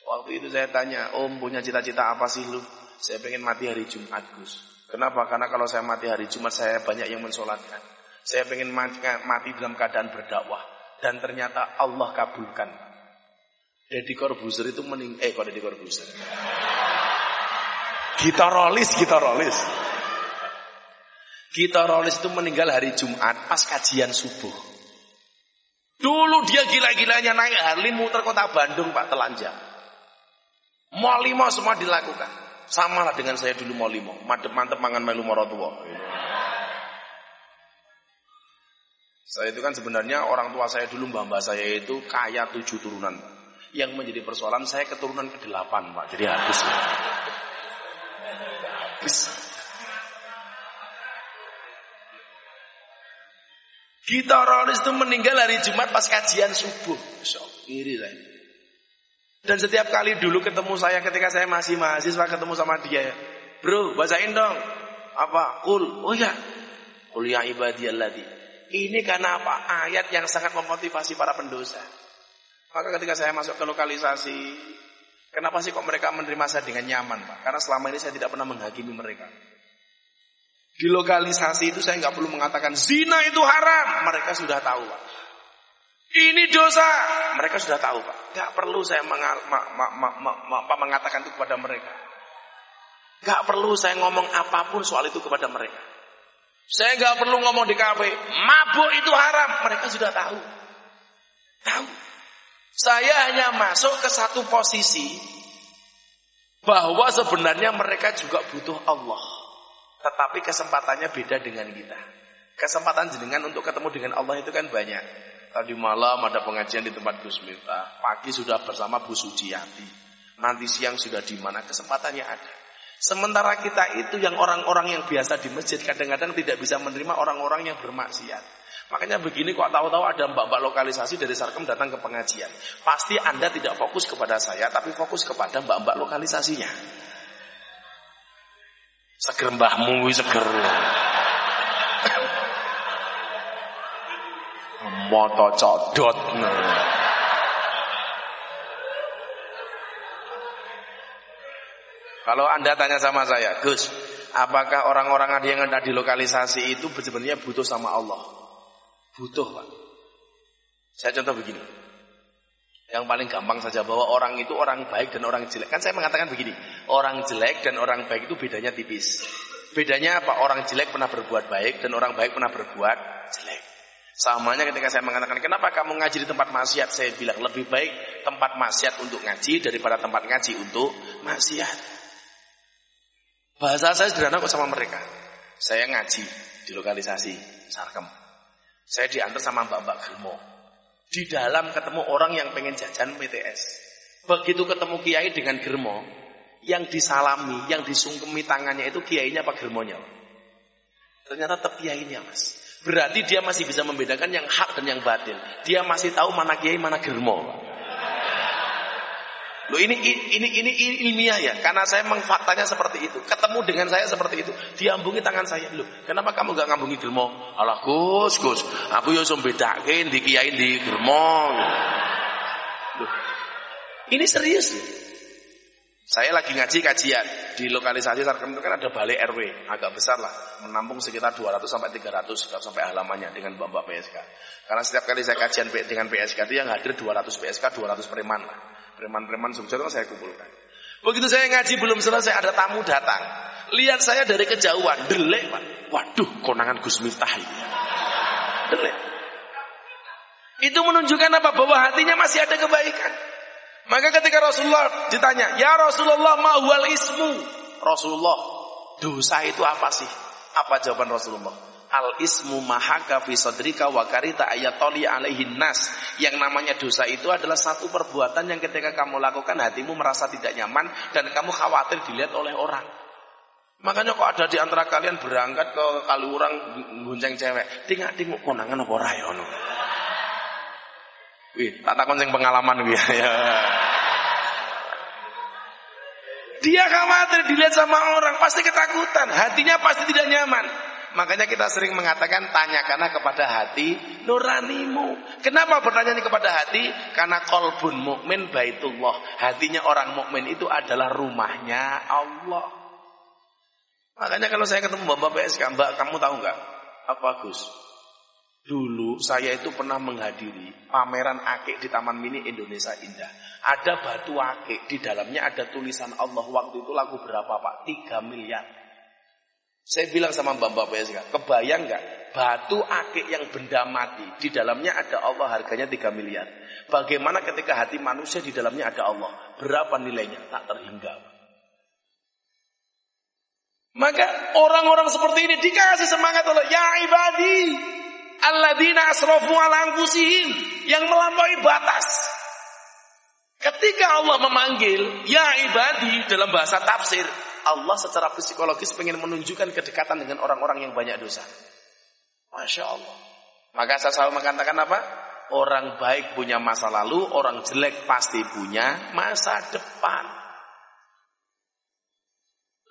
Waktu itu saya tanya, Om punya cita-cita apa sih lu? Saya pengen mati hari Jumat Gus. Kenapa? Karena kalau saya mati hari Jumat saya banyak yang mensolatkan. Saya pengen mati, mati dalam keadaan berdakwah. Dan ternyata Allah kabulkan. Deddy Corbuzier itu mening eh kok Deddy Corbuzier. Gitarolis, gitarolis. Gitarolis itu meninggal hari Jumat pas kajian subuh. Dulu dia gila-gilanya naik Harley muter kota Bandung Pak telanjang. Mau lima semua dilakukan. Sama lah dengan saya dulu mau lima. Madep mantep mangan melu morotua. Saya itu kan sebenarnya orang tua saya dulu mbah mbah saya itu kaya tujuh turunan. Yang menjadi persoalan saya keturunan ke delapan Pak. Jadi habis. Habis. Gitarolis itu meninggal hari Jumat pas kajian subuh. Iri saya. Dan setiap kali dulu ketemu saya ketika saya masih mahasiswa ketemu sama dia. Bro, bacain dong. Apa? Kul. Oh ya. Kul ya ibadiyalladi. Ini karena apa? Ayat yang sangat memotivasi para pendosa. Maka ketika saya masuk ke lokalisasi Kenapa sih kok mereka menerima saya dengan nyaman, Pak? Karena selama ini saya tidak pernah menghakimi mereka. Di lokalisasi itu saya nggak perlu mengatakan zina itu haram, mereka sudah tahu pak. Ini dosa, mereka sudah tahu pak. Gak perlu saya mengal, ma, ma, ma, ma, ma, mengatakan itu kepada mereka. Gak perlu saya ngomong apa pun soal itu kepada mereka. Saya gak perlu ngomong di kafe, mabuk itu haram, mereka sudah tahu. Tahu. Saya hanya masuk ke satu posisi bahwa sebenarnya mereka juga butuh Allah. Tetapi kesempatannya beda dengan kita. Kesempatan jenengan untuk ketemu dengan Allah itu kan banyak. Tadi malam ada pengajian di tempat Gus Miftah. Pagi sudah bersama Bu Suciati. Nanti siang sudah di mana kesempatannya ada. Sementara kita itu yang orang-orang yang biasa di masjid kadang-kadang tidak bisa menerima orang-orang yang bermaksiat. Makanya begini kok tahu-tahu ada mbak-mbak lokalisasi dari Sarkem datang ke pengajian. Pasti Anda tidak fokus kepada saya tapi fokus kepada mbak-mbak lokalisasinya. Seger mbahmu seger. Moto codot. Kalau Anda tanya sama saya, Gus, apakah orang-orang yang ada di lokalisasi itu sebenarnya butuh sama Allah? Butuh, Pak. Saya contoh begini. Yang paling gampang saja bahwa orang itu orang baik dan orang jelek. Kan saya mengatakan begini, orang jelek dan orang baik itu bedanya tipis. Bedanya apa? Orang jelek pernah berbuat baik dan orang baik pernah berbuat jelek. Samanya ketika saya mengatakan, kenapa kamu ngaji di tempat maksiat? Saya bilang, lebih baik tempat maksiat untuk ngaji daripada tempat ngaji untuk maksiat. Bahasa saya sederhana kok sama mereka. Saya ngaji di lokalisasi Sarkem. Saya diantar sama mbak-mbak Germo. Di dalam ketemu orang yang pengen jajan PTS. Begitu ketemu kiai dengan Germo, yang disalami, yang disungkemi tangannya itu kiainya apa Germonya? Ternyata tetap kiainya mas. Berarti dia masih bisa membedakan yang hak dan yang batil. Dia masih tahu mana kiai, mana Germo. Loh ini ini ini ini ilmiah ya, karena saya mengfaktanya seperti itu. Ketemu dengan saya seperti itu, diambungi tangan saya. Loh, kenapa kamu gak ngambungi gelmo? Alah Gus, Gus, aku yo bedakin di kiai di gelmo. Loh, ini serius. Saya lagi ngaji kajian di lokalisasi Sarkem itu kan ada balai RW agak besar lah, menampung sekitar 200 sampai 300 sampai halamannya dengan bapak PSK. Karena setiap kali saya kajian dengan PSK itu yang hadir 200 PSK, 200 preman lah. Preman-preman Jogja itu saya kumpulkan. Begitu saya ngaji belum selesai ada tamu datang. Lihat saya dari kejauhan, delek Pak. Waduh, konangan Gus Miftah ini. Delek. Itu menunjukkan apa? Bahwa hatinya masih ada kebaikan. Maka ketika Rasulullah ditanya, "Ya Rasulullah, ma ismu?" Rasulullah, dosa itu apa sih? Apa jawaban Rasulullah? Al ismu mahaka fi sadrika wa karita ayatoli alaihin nas. Yang namanya dosa itu adalah satu perbuatan yang ketika kamu lakukan hatimu merasa tidak nyaman dan kamu khawatir dilihat oleh orang. Makanya kok ada di antara kalian berangkat ke Kaliurang gunceng cewek, tinggal-tinggal konangan apa ora ya Wih, tak takon pengalaman gue *laughs* ya. Dia khawatir dilihat sama orang, pasti ketakutan, hatinya pasti tidak nyaman. Makanya kita sering mengatakan tanyakanlah kepada hati nuranimu. Kenapa bertanya kepada hati? Karena kolbun mukmin baitullah. Hatinya orang mukmin itu adalah rumahnya Allah. Makanya kalau saya ketemu Bapak PSK, Mbak, kamu tahu nggak? Apa Gus? Dulu saya itu pernah menghadiri pameran akik di Taman Mini Indonesia Indah. Ada batu akik, di dalamnya ada tulisan Allah. Waktu itu lagu berapa Pak? 3 miliar. Saya bilang sama Mbak-mbak PSK, kebayang nggak batu akik yang benda mati di dalamnya ada Allah harganya 3 miliar. Bagaimana ketika hati manusia di dalamnya ada Allah? Berapa nilainya? Tak terhingga. Maka orang-orang seperti ini dikasih semangat oleh ya ibadi alladzina asrafu ala anfusihim yang melampaui batas. Ketika Allah memanggil ya ibadi dalam bahasa tafsir, Allah secara psikologis pengen menunjukkan kedekatan dengan orang-orang yang banyak dosa. Masya Allah. Maka saya selalu mengatakan apa? Orang baik punya masa lalu, orang jelek pasti punya masa depan.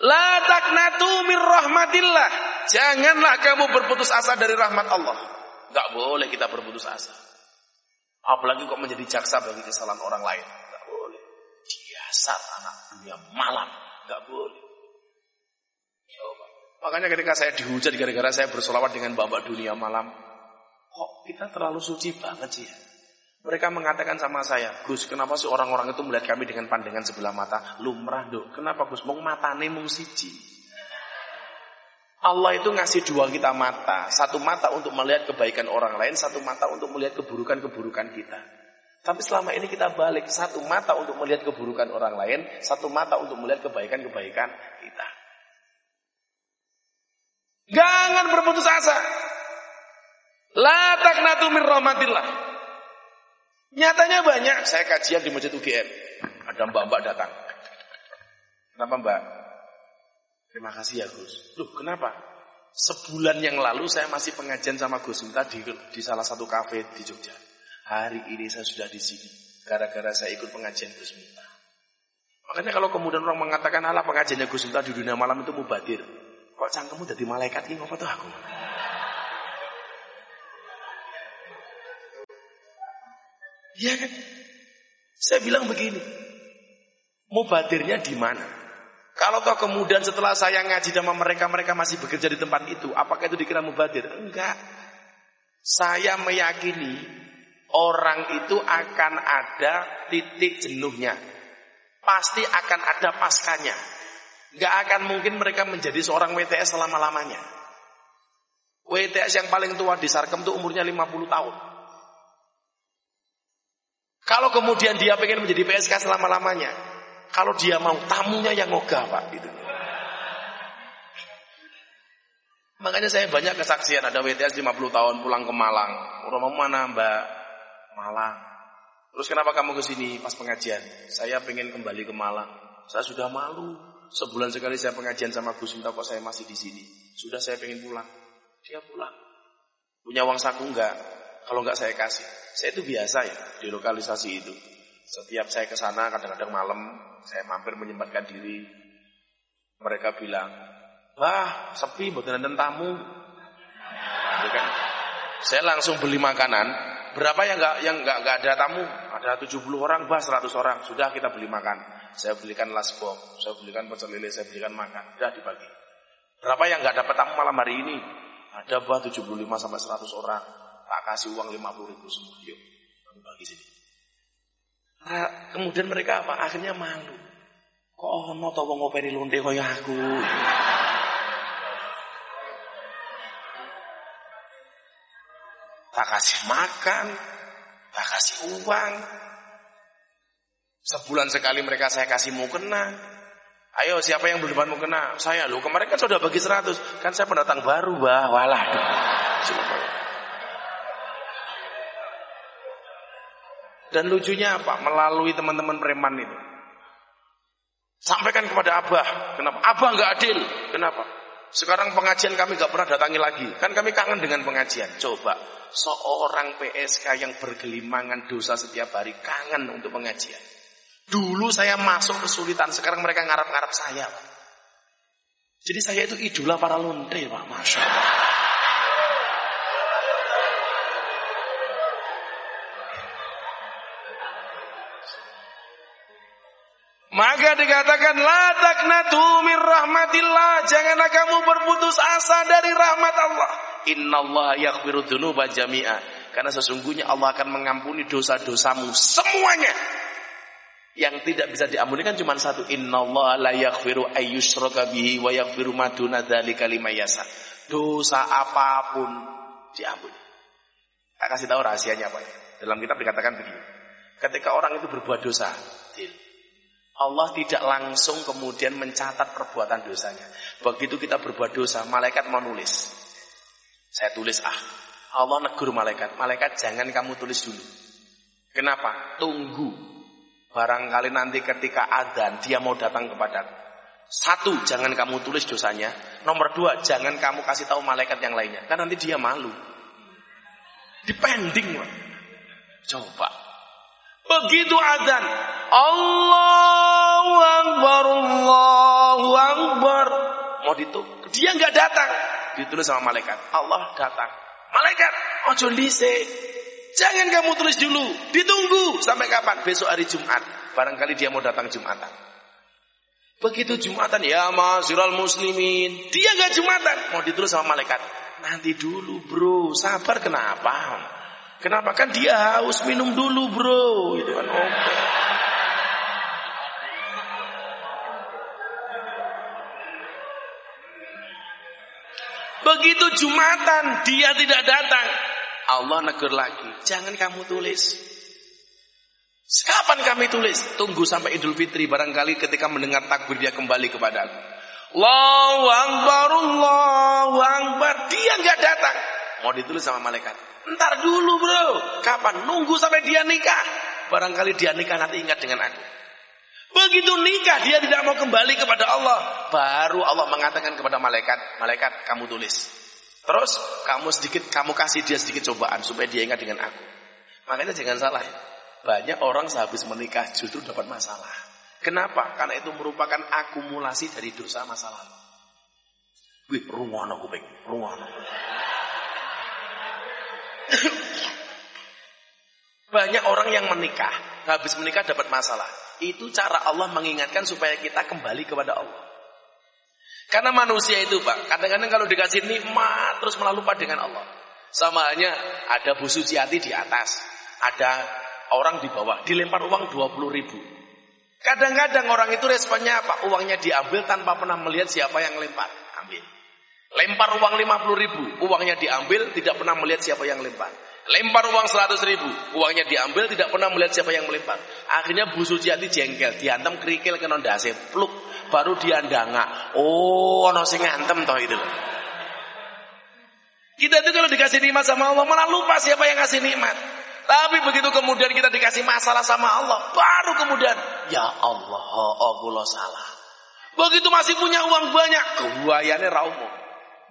La taknatu min rahmatillah. Janganlah kamu berputus asa dari rahmat Allah. Gak boleh kita berputus asa. Apalagi kok menjadi jaksa bagi kesalahan orang lain. Gak boleh. Biasa anak dunia malam. Gak boleh. Makanya ketika saya dihujat gara-gara saya bersolawat dengan bapak dunia malam, kok kita terlalu suci banget sih ya? Mereka mengatakan sama saya, Gus, kenapa sih orang-orang itu melihat kami dengan pandangan sebelah mata? Lumrah dok. Kenapa Gus? Mau matane mung siji. Allah itu ngasih dua kita mata. Satu mata untuk melihat kebaikan orang lain, satu mata untuk melihat keburukan-keburukan kita. Tapi selama ini kita balik, satu mata untuk melihat keburukan orang lain, satu mata untuk melihat kebaikan-kebaikan kita. Jangan berputus asa. La taknatu min rahmatillah. Nyatanya banyak. Saya kajian di Masjid UGM. Ada mbak-mbak datang. Kenapa mbak? Terima kasih ya Gus. Loh kenapa? Sebulan yang lalu saya masih pengajian sama Gus Minta di, di salah satu kafe di Jogja. Hari ini saya sudah di sini. Gara-gara saya ikut pengajian Gus Minta. Makanya kalau kemudian orang mengatakan ala pengajiannya Gus Minta di dunia malam itu mubadir. Kok cangkemmu jadi malaikat ini apa tuh aku? Iya kan? Saya bilang begini. Mubadirnya di mana? Kalau toh kemudian setelah saya ngaji sama mereka, mereka masih bekerja di tempat itu, apakah itu dikira mubadir? Enggak. Saya meyakini orang itu akan ada titik jenuhnya. Pasti akan ada paskanya. Enggak akan mungkin mereka menjadi seorang WTS selama-lamanya. WTS yang paling tua di Sarkem itu umurnya 50 tahun. Kalau kemudian dia pengen menjadi PSK selama-lamanya, kalau dia mau tamunya yang ogah Pak gitu. Makanya saya banyak kesaksian ada WTS 50 tahun pulang ke Malang. Rumah mana Mbak? Malang. Terus kenapa kamu ke sini pas pengajian? Saya pengen kembali ke Malang. Saya sudah malu. Sebulan sekali saya pengajian sama Gus Minta kok saya masih di sini. Sudah saya pengen pulang. Dia pulang. Punya uang saku enggak? Kalau enggak saya kasih. Saya itu biasa ya di lokalisasi itu. Setiap saya ke sana kadang-kadang malam saya mampir menyempatkan diri. Mereka bilang, "Wah, sepi buat nonton tamu." Gitu kan. Saya langsung beli makanan. Berapa yang enggak yang enggak enggak ada tamu? Ada 70 orang, bah 100 orang. Sudah kita beli makan. Saya belikan lasbok, saya belikan pecel lele, saya belikan makan. Sudah dibagi. Berapa yang enggak dapat tamu malam hari ini? Ada bah 75 sampai 100 orang. Tak kasih uang 50 ribu semua. Yuk. Nah, kemudian mereka apa? Akhirnya malu. Kok ono to wong ngopeni lonte kaya aku. Tak kasih makan, tak kasih uang. Sebulan sekali mereka saya kasih mau kena. Ayo siapa yang belum mau kena? Saya loh kemarin kan sudah bagi 100. Kan saya pendatang baru, bah. Walah. Dan lucunya apa? Melalui teman-teman preman itu. Sampaikan kepada Abah. Kenapa? Abah nggak adil. Kenapa? Sekarang pengajian kami nggak pernah datangi lagi. Kan kami kangen dengan pengajian. Coba seorang PSK yang bergelimangan dosa setiap hari kangen untuk pengajian. Dulu saya masuk kesulitan, sekarang mereka ngarap-ngarap saya. Jadi saya itu idola para lonte, Pak. Masya Allah. Maka dikatakan la taknatu min rahmatillah, janganlah kamu berputus asa dari rahmat Allah. Innallaha yaghfiru dzunuba jami'a. Karena sesungguhnya Allah akan mengampuni dosa-dosamu semuanya. Yang tidak bisa diampuni kan cuma satu. Innallaha la yaghfiru ayyushraka bihi wa yaghfiru ma duna dzalika. Dosa apa pun diampuni. Tak kasih tahu rahasianya apa ya. Dalam kitab dikatakan begini. Ketika orang itu berbuat dosa, Allah tidak langsung kemudian mencatat perbuatan dosanya. Begitu kita berbuat dosa, malaikat mau nulis. Saya tulis ah. Allah negur malaikat. Malaikat jangan kamu tulis dulu. Kenapa? Tunggu. Barangkali nanti ketika adzan dia mau datang kepada Satu, jangan kamu tulis dosanya. Nomor dua, jangan kamu kasih tahu malaikat yang lainnya. Kan nanti dia malu. Dipending. Coba. Begitu adzan, Allahu Akbar, Allahu Akbar. Mau ditulis, dia nggak datang. Ditulis sama malaikat. Allah datang. Malaikat, ojo lise. Jangan kamu tulis dulu. Ditunggu sampai kapan? Besok hari Jumat. Barangkali dia mau datang Jumatan. Begitu Jumatan, ya masyiral muslimin. Dia nggak Jumatan, mau ditulis sama malaikat. Nanti dulu bro, sabar kenapa? Kenapa kan dia haus minum dulu bro, gitu kan. Oke. Begitu Jumatan dia tidak datang. Allah negur lagi. Jangan kamu tulis. Kapan kami tulis? Tunggu sampai Idul Fitri barangkali ketika mendengar takbir dia kembali kepada aku. Allahu Akbar, Allahu Akbar. Dia nggak datang. Mau ditulis sama malaikat. Ntar dulu bro. Kapan? Nunggu sampai dia nikah. Barangkali dia nikah nanti ingat dengan aku. Begitu nikah dia tidak mau kembali kepada Allah. Baru Allah mengatakan kepada malaikat, malaikat kamu tulis. Terus kamu sedikit kamu kasih dia sedikit cobaan supaya dia ingat dengan aku. Makanya jangan salah. Banyak orang sehabis menikah justru dapat masalah. Kenapa? Karena itu merupakan akumulasi dari dosa masa lalu. Wih, rungono kuping, rungono. Banyak orang yang menikah, habis menikah dapat masalah. Itu cara Allah mengingatkan supaya kita kembali kepada Allah. Karena manusia itu Pak, kadang-kadang kalau dikasih nikmat terus malah lupa dengan Allah. Sama hanya ada Bu Suciati di atas, ada orang di bawah, dilempar uang 20 ribu. Kadang-kadang orang itu responnya apa? Uangnya diambil tanpa pernah melihat siapa yang lempar. Ambil. Lempar uang 50 ribu, uangnya diambil, tidak pernah melihat siapa yang lempar. Lempar uang 100 ribu, uangnya diambil, tidak pernah melihat siapa yang melempar. Akhirnya Bu Suciati jengkel, diantem kerikil ke nondase, pluk, baru dia ndanga. Oh, ono sing ngantem toh itu. Kita itu kalau dikasih nikmat sama Allah, malah lupa siapa yang ngasih nikmat. Tapi begitu kemudian kita dikasih masalah sama Allah, baru kemudian, ya Allah, aku lo salah. Begitu masih punya uang banyak, kebuayannya raumum.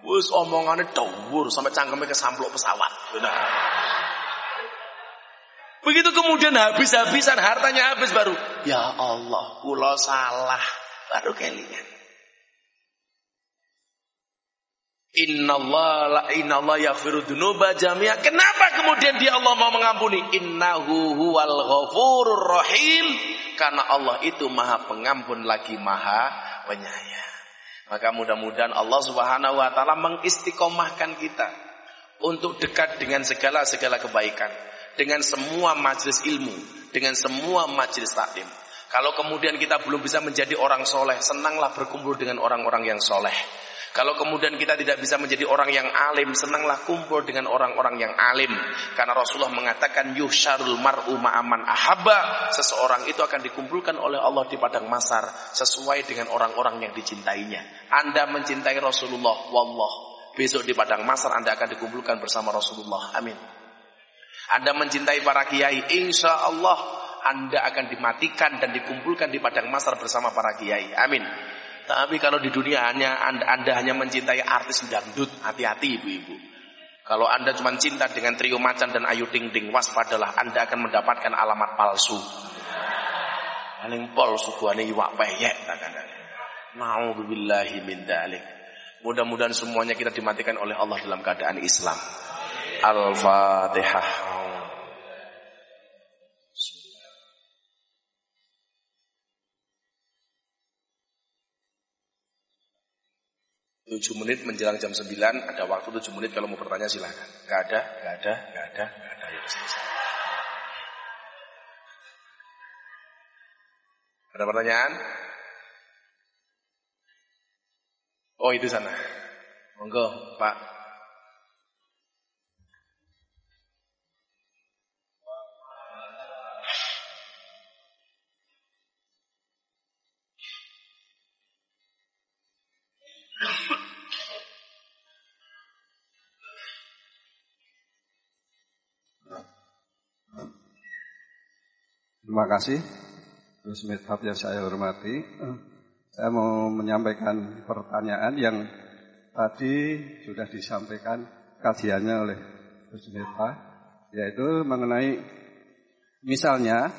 Wes omongannya dawur sampai cangkemnya kesamplok pesawat. Begitu kemudian habis-habisan hartanya habis baru, ya Allah, kula salah. Baru kelingan. Innallah innallah yaghfiru dzunuba jami'a. Kenapa kemudian dia Allah mau mengampuni? Innahu huwal ghafurur rahim. Karena Allah itu Maha Pengampun lagi Maha Penyayang. Maka mudah-mudahan Allah Subhanahu wa taala mengistiqomahkan kita untuk dekat dengan segala-segala kebaikan, dengan semua majelis ilmu, dengan semua majelis taklim. Kalau kemudian kita belum bisa menjadi orang soleh, senanglah berkumpul dengan orang-orang yang soleh. Kalau kemudian kita tidak bisa menjadi orang yang alim, senanglah kumpul dengan orang-orang yang alim. Karena Rasulullah mengatakan yusyarul mar'u ma'aman ahabba. Seseorang itu akan dikumpulkan oleh Allah di padang masar sesuai dengan orang-orang yang dicintainya. Anda mencintai Rasulullah, wallah. Besok di padang masar Anda akan dikumpulkan bersama Rasulullah. Amin. Anda mencintai para kiai, insya Allah Anda akan dimatikan dan dikumpulkan di padang masar bersama para kiai. Amin. Tapi kalau di dunia hanya anda, anda hanya mencintai artis dangdut, hati-hati ibu-ibu. Kalau anda cuma cinta dengan trio macan dan ayu ting ting, waspadalah anda akan mendapatkan alamat palsu. Paling pol suguhane iwak peyek Nauzubillahi min dalik. Mudah-mudahan semuanya kita dimatikan oleh Allah dalam keadaan Islam. Al-Fatihah. Tujuh menit menjelang jam sembilan ada waktu tujuh menit kalau mau bertanya silahkan. Gak ada, gak ada, gak ada, gak ada. Ya. Ada pertanyaan? Oh itu sana. Monggo, Pak. Terima kasih. Terus Medhab yang saya hormati. Saya mau menyampaikan pertanyaan yang tadi sudah disampaikan kajiannya oleh Gus Medhab, yaitu mengenai misalnya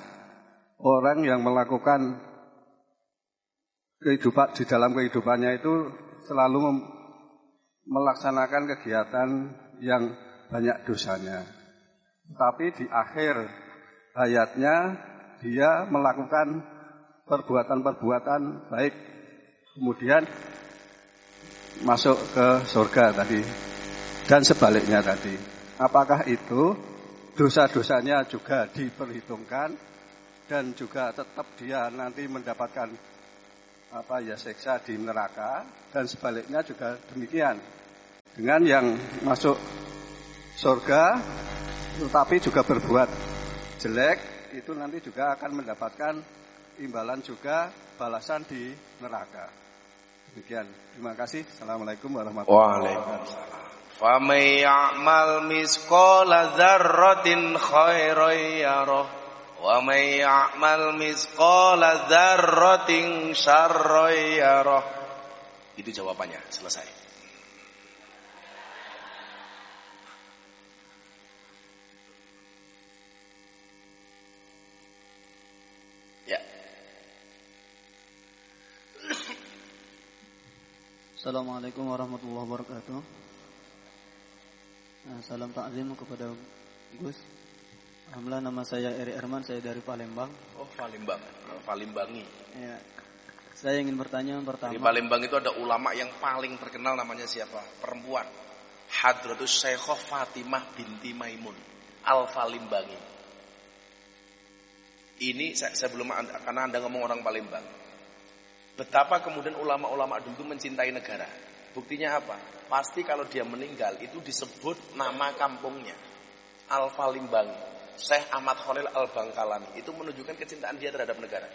orang yang melakukan kehidupan di dalam kehidupannya itu selalu melaksanakan kegiatan yang banyak dosanya. Tapi di akhir hayatnya dia melakukan perbuatan-perbuatan baik. Kemudian masuk ke surga tadi dan sebaliknya tadi. Apakah itu? Dosa-dosanya juga diperhitungkan dan juga tetap dia nanti mendapatkan apa ya seksa di neraka dan sebaliknya juga demikian. Dengan yang masuk surga tetapi juga berbuat jelek itu nanti juga akan mendapatkan imbalan juga balasan di neraka. Demikian. Terima kasih. Assalamualaikum warahmatullahi wabarakatuh. فمن يعمل مثقال ذرة خيرا يره ومن يعمل مثقال ذرة شرا يره itu jawabannya selesai Assalamualaikum warahmatullahi wabarakatuh Nah, salam takzim kepada Gus. Alhamdulillah nama saya Eri Erman, saya dari Palembang. Oh, Palembang. Palembangi. Ya. Saya ingin bertanya yang pertama. Di Palembang itu ada ulama yang paling terkenal namanya siapa? Perempuan. Hadratus Syekhoh Fatimah binti Maimun. Al Palembangi. Ini saya, saya belum karena Anda ngomong orang Palembang. Betapa kemudian ulama-ulama dulu mencintai negara. Buktinya apa? Pasti kalau dia meninggal itu disebut nama kampungnya. Alfa Limbangi. Syekh Ahmad Khalil Al Bangkalani itu menunjukkan kecintaan dia terhadap negara.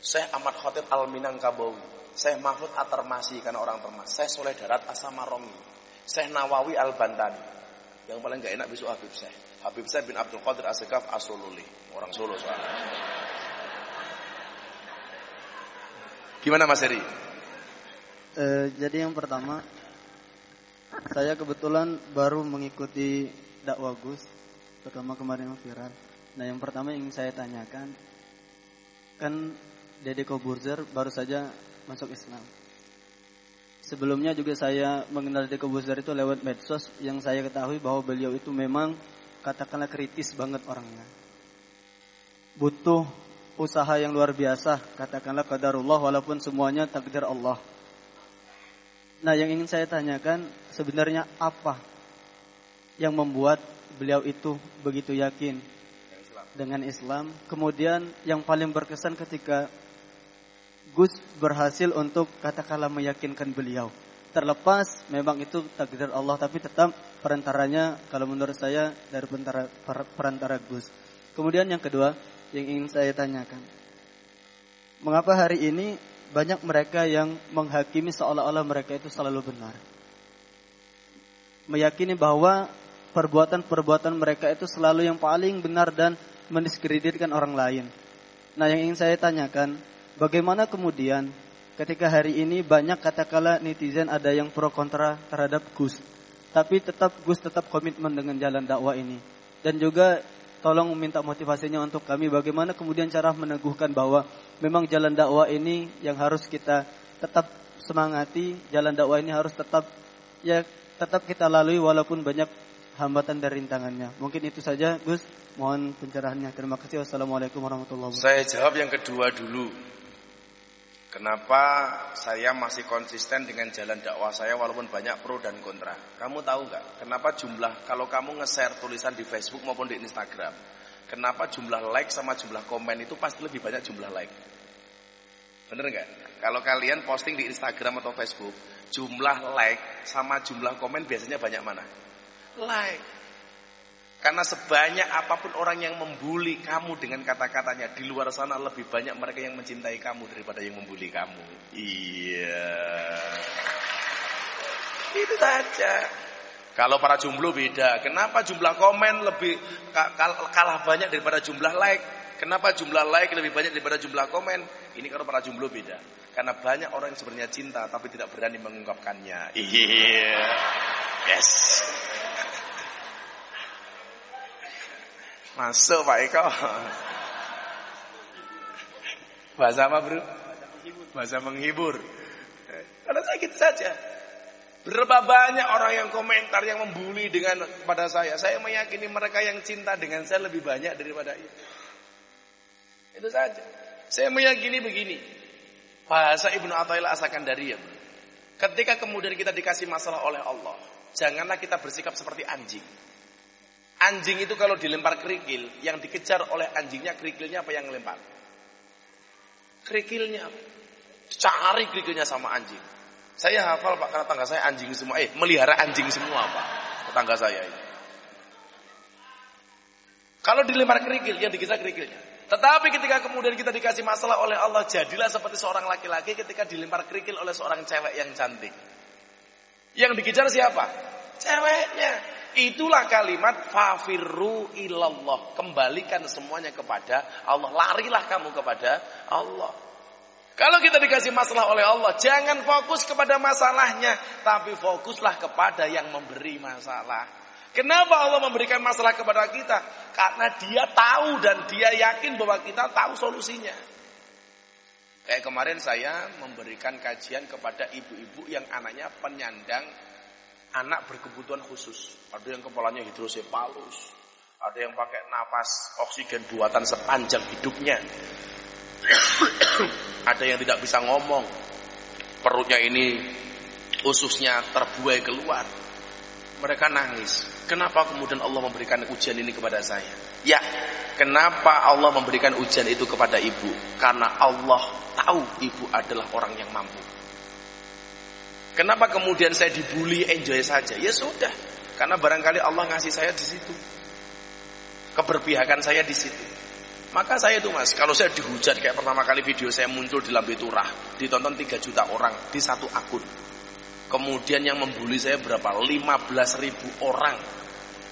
Syekh Ahmad Khotib Al Minangkabawi, Syekh Mahfud Atarmasi karena orang Termas, Syekh Soleh Darat Asamarongi, Syekh Nawawi Al Bantani. Yang paling gak enak besok Habib Syekh. Habib Syekh bin Abdul Qadir Asyikaf Asoluli, orang Solo soalnya. Gimana Mas Heri? Uh, jadi yang pertama, saya kebetulan baru mengikuti dakwah Gus, pertama kemarin yang viral. Nah yang pertama yang saya tanyakan, kan Dede Koburzer baru saja masuk Islam. Sebelumnya juga saya mengenal Dede Koburzer itu lewat medsos yang saya ketahui bahwa beliau itu memang katakanlah kritis banget orangnya. Butuh usaha yang luar biasa, katakanlah kadarullah walaupun semuanya takdir Allah. Nah, yang ingin saya tanyakan sebenarnya apa yang membuat beliau itu begitu yakin dengan Islam? Kemudian yang paling berkesan ketika Gus berhasil untuk katakanlah meyakinkan beliau. Terlepas memang itu takdir Allah tapi tetap perantaranya kalau menurut saya dari perantara Gus. Kemudian yang kedua yang ingin saya tanyakan. Mengapa hari ini banyak mereka yang menghakimi seolah-olah mereka itu selalu benar. Meyakini bahwa perbuatan-perbuatan mereka itu selalu yang paling benar dan mendiskreditkan orang lain. Nah, yang ingin saya tanyakan, bagaimana kemudian ketika hari ini banyak katakanlah netizen ada yang pro kontra terhadap Gus, tapi tetap Gus tetap komitmen dengan jalan dakwah ini. Dan juga tolong minta motivasinya untuk kami bagaimana kemudian cara meneguhkan bahwa memang jalan dakwah ini yang harus kita tetap semangati, jalan dakwah ini harus tetap ya tetap kita lalui walaupun banyak hambatan dan rintangannya. Mungkin itu saja, Gus. Mohon pencerahannya. Terima kasih. Wassalamualaikum warahmatullahi wabarakatuh. Saya jawab yang kedua dulu. Kenapa saya masih konsisten dengan jalan dakwah saya walaupun banyak pro dan kontra? Kamu tahu nggak? Kenapa jumlah kalau kamu nge-share tulisan di Facebook maupun di Instagram, Kenapa jumlah like sama jumlah komen itu pasti lebih banyak jumlah like? Bener nggak? Kalau kalian posting di Instagram atau Facebook, jumlah like sama jumlah komen biasanya banyak mana? Like. Karena sebanyak apa pun orang yang membuli kamu dengan kata-katanya di luar sana lebih banyak mereka yang mencintai kamu daripada yang membuli kamu. Iya. Itu saja. Kalau para jomblo beda. Kenapa jumlah komen lebih kalah banyak daripada jumlah like? Kenapa jumlah like lebih banyak daripada jumlah komen? Ini kalau para jomblo beda. Karena banyak orang yang sebenarnya cinta tapi tidak berani mengungkapkannya. Iya. Yes. Masuk Pak Eko. Bahasa apa bro? Bahasa menghibur. Kalau sakit saja. Berapa banyak orang yang komentar yang membuli dengan pada saya. Saya meyakini mereka yang cinta dengan saya lebih banyak daripada itu. Itu saja. Saya meyakini begini. Bahasa Ibnu Athaillah dari ya. Ketika kemudian kita dikasih masalah oleh Allah, janganlah kita bersikap seperti anjing. Anjing itu kalau dilempar kerikil, yang dikejar oleh anjingnya kerikilnya apa yang lempar? Kerikilnya. Cari kerikilnya sama anjing. Saya hafal Pak karena tangga saya anjing semua. Eh, melihara anjing semua Pak. Tetangga saya ini. Kalau dilempar kerikil, yang dikejar kerikilnya. Tetapi ketika kemudian kita dikasih masalah oleh Allah, jadilah seperti seorang laki-laki ketika dilempar kerikil oleh seorang cewek yang cantik. Yang dikejar siapa? Ceweknya. Itulah kalimat fafirru ilallah. Kembalikan semuanya kepada Allah. Larilah kamu kepada Allah. Kalau kita dikasih masalah oleh Allah, jangan fokus kepada masalahnya, tapi fokuslah kepada yang memberi masalah. Kenapa Allah memberikan masalah kepada kita? Karena dia tahu dan dia yakin bahwa kita tahu solusinya. Kayak kemarin saya memberikan kajian kepada ibu-ibu yang anaknya penyandang anak berkebutuhan khusus. Ada yang kepalanya hidrosepalus, ada yang pakai napas oksigen buatan sepanjang hidupnya. *coughs* ada yang tidak bisa ngomong. Perutnya ini ususnya terbuai keluar mereka nangis. Kenapa kemudian Allah memberikan ujian ini kepada saya? Ya, kenapa Allah memberikan ujian itu kepada ibu? Karena Allah tahu ibu adalah orang yang mampu. Kenapa kemudian saya dibully enjoy saja? Ya sudah, karena barangkali Allah ngasih saya di situ. Keberpihakan saya di situ. Maka saya itu mas, kalau saya dihujat kayak pertama kali video saya muncul di Lambe Turah, ditonton 3 juta orang di satu akun. Kemudian yang membuli saya berapa? 15 ribu orang.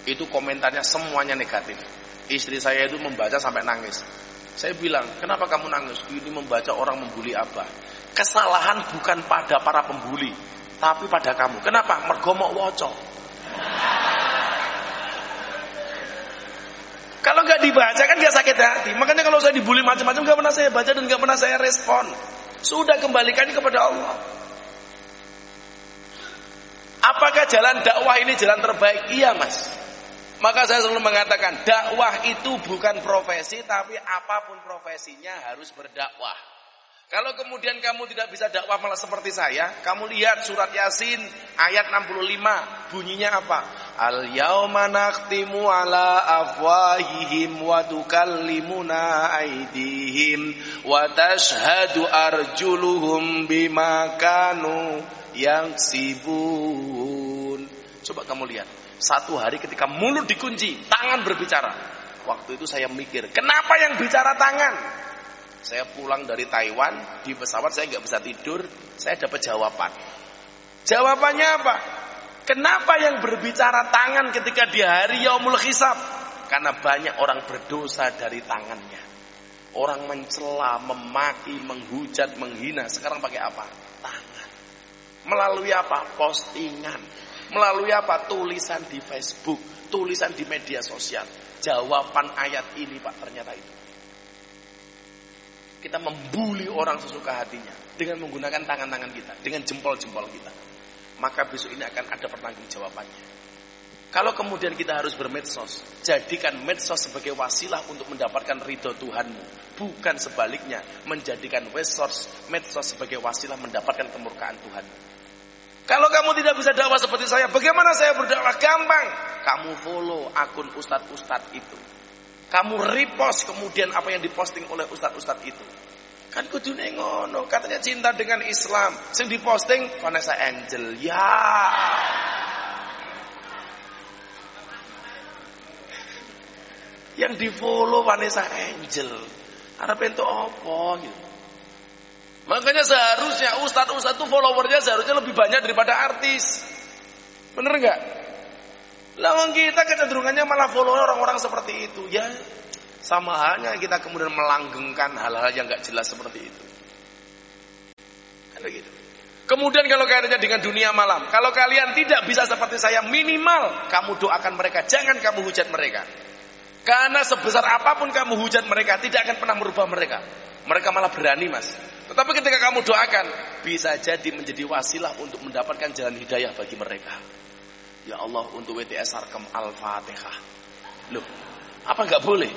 Itu komentarnya semuanya negatif. Istri saya itu membaca sampai nangis. Saya bilang, kenapa kamu nangis? Ini membaca orang membuli apa? Kesalahan bukan pada para pembuli, tapi pada kamu. Kenapa? Mergomok woco. Kalau nggak dibaca kan nggak sakit hati. Makanya kalau saya dibully macam-macam nggak pernah saya baca dan nggak pernah saya respon. Sudah kembalikan kepada Allah. Apakah jalan dakwah ini jalan terbaik? Iya mas. Maka saya selalu mengatakan dakwah itu bukan profesi tapi apa pun profesinya harus berdakwah. Kalau kemudian kamu tidak bisa dakwah malah seperti saya, kamu lihat surat Yasin ayat 65, bunyinya apa? Al yauma nakhtimu ala afwahihim wa tukallimuna aydihim wa tashhadu arjuluhum bima kanu yang sibun. Coba kamu lihat, satu hari ketika mulut dikunci, tangan berbicara. Waktu itu saya mikir, kenapa yang bicara tangan? Saya pulang dari Taiwan, di pesawat saya nggak bisa tidur, saya dapat jawaban. Jawabannya apa? Kenapa yang berbicara tangan ketika di hari Yaumul Hisab? Karena banyak orang berdosa dari tangannya. Orang mencela, memaki, menghujat, menghina. Sekarang pakai apa? Melalui apa? Postingan. Melalui apa? Tulisan di Facebook, tulisan di media sosial. Jawaban ayat ini Pak ternyata itu. Kita membuli orang sesuka hatinya dengan menggunakan tangan-tangan kita, dengan jempol-jempol kita. Maka besok ini akan ada pertanggung jawabannya. Kalau kemudian kita harus bermedsos, jadikan medsos sebagai wasilah untuk mendapatkan ridho Tuhanmu. Bukan sebaliknya, menjadikan medsos, medsos sebagai wasilah mendapatkan kemurkaan Tuhanmu. Kalau kamu tidak bisa dakwah seperti saya, bagaimana saya berdakwah? Gampang. Kamu follow akun ustadz-ustadz itu. Kamu repost kemudian apa yang diposting oleh ustadz-ustadz itu. Kan kudu ngono, katanya cinta dengan Islam. Sing diposting Vanessa Angel. Ya. Yang di follow Vanessa Angel. Ada pintu apa gitu. Makanya seharusnya ustadz-ustadz itu followernya seharusnya lebih banyak daripada artis. Bener nggak? Lawang kita kecenderungannya malah follow orang-orang seperti itu. Ya, sama halnya kita kemudian melanggengkan hal-hal yang nggak jelas seperti itu. Kan begitu. Kemudian kalau kaitannya dengan dunia malam, kalau kalian tidak bisa seperti saya, minimal kamu doakan mereka, jangan kamu hujat mereka. Karena sebesar apa pun kamu hujat mereka, tidak akan pernah merubah mereka. Mereka malah berani mas. Tetapi ketika kamu doakan, bisa jadi menjadi wasilah untuk mendapatkan jalan hidayah bagi mereka. Ya Allah untuk WTS Sarkem Al-Fatihah. Loh, apa nggak boleh?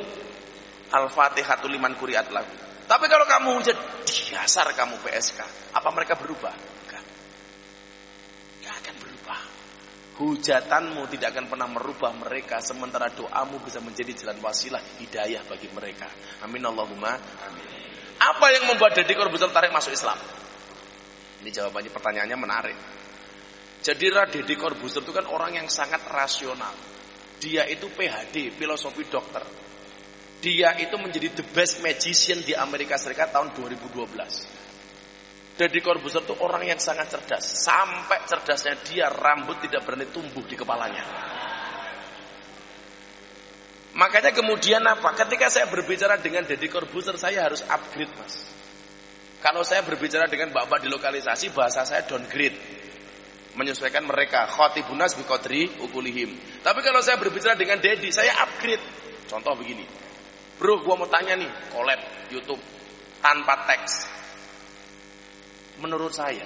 Al-Fatihah liman kuriat lagu. Tapi kalau kamu jadi dasar kamu PSK, apa mereka berubah? Enggak. Enggak akan berubah. Hujatanmu tidak akan pernah merubah mereka sementara doamu bisa menjadi jalan wasilah hidayah bagi mereka. Amin Allahumma amin. Apa yang membuat Deddy Corbuzier tarik masuk Islam? Ini jawabannya pertanyaannya menarik. Jadi Deddy Corbuzier itu kan orang yang sangat rasional. Dia itu PhD, filosofi dokter. Dia itu menjadi the best magician di Amerika Serikat tahun 2012. Deddy Corbuzier itu orang yang sangat cerdas. Sampai cerdasnya dia rambut tidak berani tumbuh di kepalanya. Makanya kemudian apa? Ketika saya berbicara dengan Deddy Corbuzier, saya harus upgrade mas. Kalau saya berbicara dengan bapak di lokalisasi, bahasa saya downgrade. Menyesuaikan mereka. Khotibunas bikodri ukulihim. Tapi kalau saya berbicara dengan Deddy, saya upgrade. Contoh begini. Bro, gua mau tanya nih, collab YouTube tanpa teks. Menurut saya,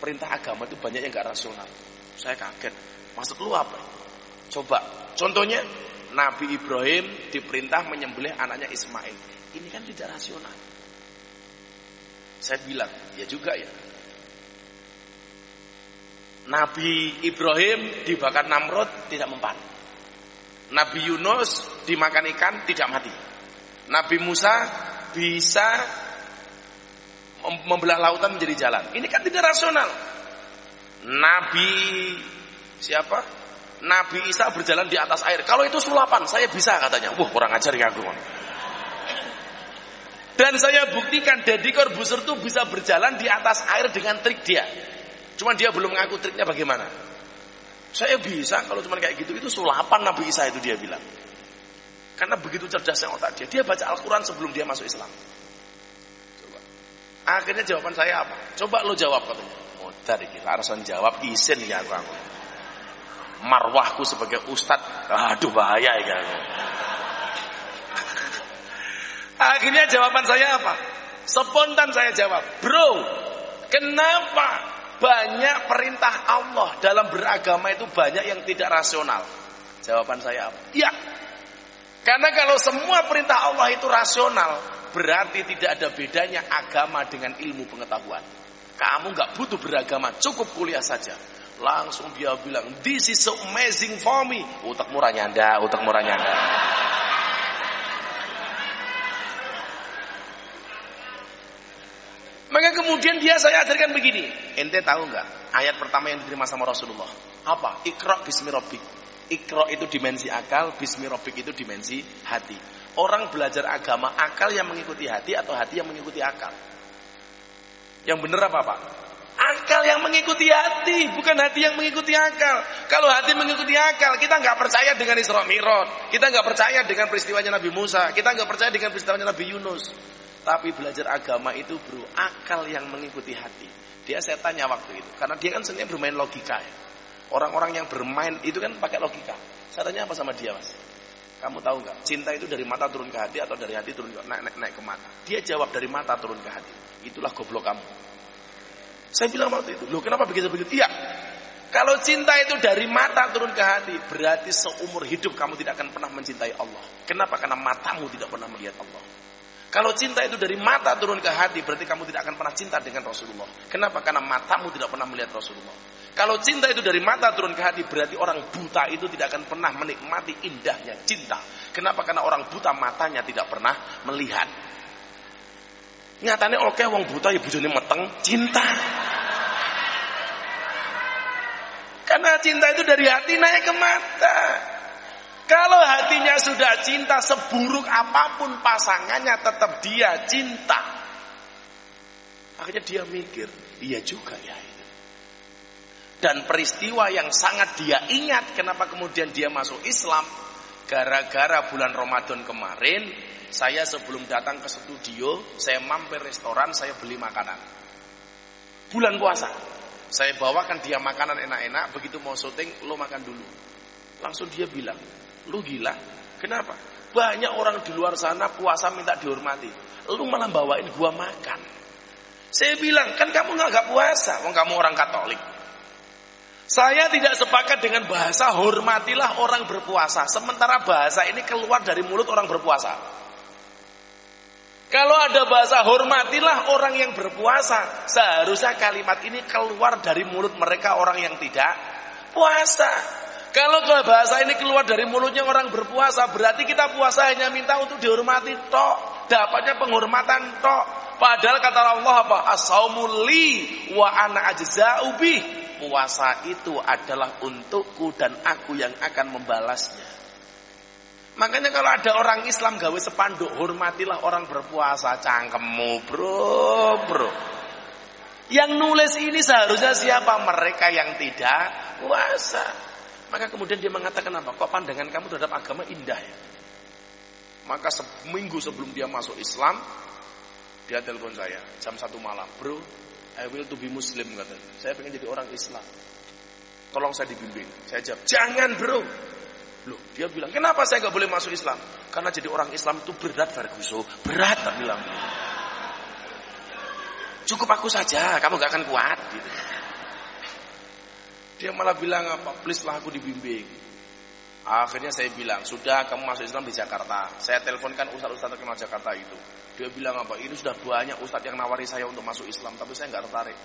perintah agama itu banyak yang gak rasional. Saya kaget. Maksud lu apa? Coba, contohnya Nabi Ibrahim diperintah menyembelih anaknya Ismail. Ini kan tidak rasional. Saya bilang, ya juga ya. Nabi Ibrahim dibakar Namrud tidak mempan. Nabi Yunus dimakan ikan tidak mati. Nabi Musa bisa membelah lautan menjadi jalan. Ini kan tidak rasional. Nabi siapa? Nabi Isa berjalan di atas air. Kalau itu sulapan, saya bisa katanya. Wah, kurang ajar ya aku. Dan saya buktikan Deddy Corbuzier itu bisa berjalan di atas air dengan trik dia. Cuman dia belum mengaku triknya bagaimana. Saya bisa kalau cuma kayak gitu. Itu sulapan Nabi Isa itu dia bilang. Karena begitu cerdasnya otak dia. Dia baca Al-Quran sebelum dia masuk Islam. Coba. Akhirnya jawaban saya apa? Coba lo jawab katanya. Modar iki, Larson jawab isin ya aku marwahku sebagai ustadz. Aduh bahaya ya. *laughs* Akhirnya jawaban saya apa? Spontan saya jawab, bro, kenapa banyak perintah Allah dalam beragama itu banyak yang tidak rasional? Jawaban saya apa? Ya, karena kalau semua perintah Allah itu rasional, berarti tidak ada bedanya agama dengan ilmu pengetahuan. Kamu nggak butuh beragama, cukup kuliah saja. Langsung dia bilang, this is so amazing for me. Utak murah nyanda, utak murah nyanda. Maka kemudian dia saya ajarkan begini. Ente tahu nggak ayat pertama yang diterima sama Rasulullah? Apa? Ikra bismi rabbik. Ikra itu dimensi akal, bismi rabbik itu dimensi hati. Orang belajar agama, akal yang mengikuti hati atau hati yang mengikuti akal? Yang benar apa Pak? Akal yang mengikuti hati, bukan hati yang mengikuti akal. Kalau hati mengikuti akal, kita nggak percaya dengan Isra Mi'raj, kita nggak percaya dengan peristiwanya Nabi Musa, kita nggak percaya dengan peristiwanya Nabi Yunus. Tapi belajar agama itu bro, akal yang mengikuti hati. Dia saya tanya waktu itu, karena dia kan sebenarnya bermain logika ya. Orang-orang yang bermain itu kan pakai logika. Saya tanya apa sama dia mas? Kamu tahu nggak? Cinta itu dari mata turun ke hati atau dari hati turun ke naik, naik, naik ke mata? Dia jawab dari mata turun ke hati. Itulah goblok kamu. Saya bilang waktu itu, loh kenapa begitu-begitu? Iya, kalau cinta itu dari mata turun ke hati, berarti seumur hidup kamu tidak akan pernah mencintai Allah. Kenapa? Karena matamu tidak pernah melihat Allah. Kalau cinta itu dari mata turun ke hati, berarti kamu tidak akan pernah cinta dengan Rasulullah. Kenapa? Karena matamu tidak pernah melihat Rasulullah. Kalau cinta itu dari mata turun ke hati, berarti orang buta itu tidak akan pernah menikmati indahnya cinta. Kenapa? Karena orang buta matanya tidak pernah melihat. Nyatanya oke wong buta ya bojone meteng cinta. Karena cinta itu dari hati naik ke mata. Kalau hatinya sudah cinta seburuk apa pun pasangannya tetap dia cinta. Akhirnya dia mikir, iya juga ya. Dan peristiwa yang sangat dia ingat kenapa kemudian dia masuk Islam gara-gara bulan Ramadan kemarin saya sebelum datang ke studio, saya mampir restoran, saya beli makanan. Bulan puasa. Saya bawakan dia makanan enak-enak, begitu mau syuting, lo makan dulu. Langsung dia bilang, lu gila. Kenapa? Banyak orang di luar sana puasa minta dihormati. Lu malah bawain gua makan. Saya bilang, kan kamu nggak puasa, wong kamu orang Katolik. Saya tidak sepakat dengan bahasa hormatilah orang berpuasa. Sementara bahasa ini keluar dari mulut orang berpuasa. Kalau ada bahasa hormatilah orang yang berpuasa. Seharusnya kalimat ini keluar dari mulut mereka orang yang tidak puasa. Kalau bahasa ini keluar dari mulutnya orang berpuasa, berarti kita puasa hanya minta untuk dihormati tok, dapatnya penghormatan tok. Padahal kata Allah apa? As-saumu wa ana ajza'u. Puasa itu adalah untukku dan aku yang akan membalasnya. Makanya kalau ada orang Islam gawe sepanduk hormatilah orang berpuasa cangkemmu bro bro. Yang nulis ini seharusnya siapa? Mereka yang tidak puasa. Maka kemudian dia mengatakan apa? Kok pandangan kamu terhadap agama indah ya? Maka seminggu sebelum dia masuk Islam, dia telepon saya jam satu malam, bro, I will to be Muslim katanya. Saya pengen jadi orang Islam. Tolong saya dibimbing. Saya jawab, jangan bro. Loh, dia bilang, kenapa saya nggak boleh masuk Islam? Karena jadi orang Islam itu berat, Ferguso. Berat, tak bilang. Cukup aku saja, kamu gak akan kuat. Gitu. Dia malah bilang apa? Please lah aku dibimbing. Akhirnya saya bilang, sudah kamu masuk Islam di Jakarta. Saya teleponkan ustaz-ustaz terkenal Jakarta itu. Dia bilang apa? Ini sudah banyak ustaz yang nawari saya untuk masuk Islam, tapi saya nggak tertarik.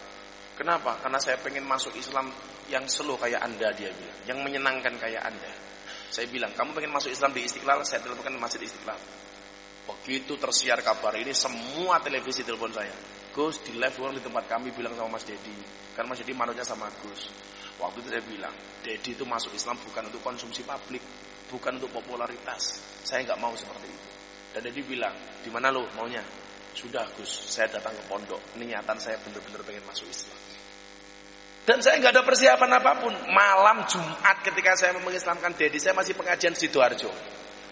Kenapa? Karena saya pengen masuk Islam yang slow kayak anda dia bilang, yang menyenangkan kayak anda. Saya bilang, kamu pengen masuk Islam di Istiqlal, saya teleponkan Masjid Istiqlal. Begitu tersiar kabar ini, semua televisi telepon saya. Gus, di live orang di tempat kami bilang sama Mas Dedi. Karena Mas Dedi manutnya sama Gus. Waktu itu saya bilang, Dedi itu masuk Islam bukan untuk konsumsi publik, bukan untuk popularitas. Saya nggak mau seperti itu. Dan Dedi bilang, di mana lo maunya? Sudah Gus, saya datang ke pondok. Niatan saya benar-benar pengen masuk Islam. Dan saya nggak ada persiapan apa pun. Malam Jumat ketika saya mengislamkan Dedi, saya masih pengajian di Sidoarjo.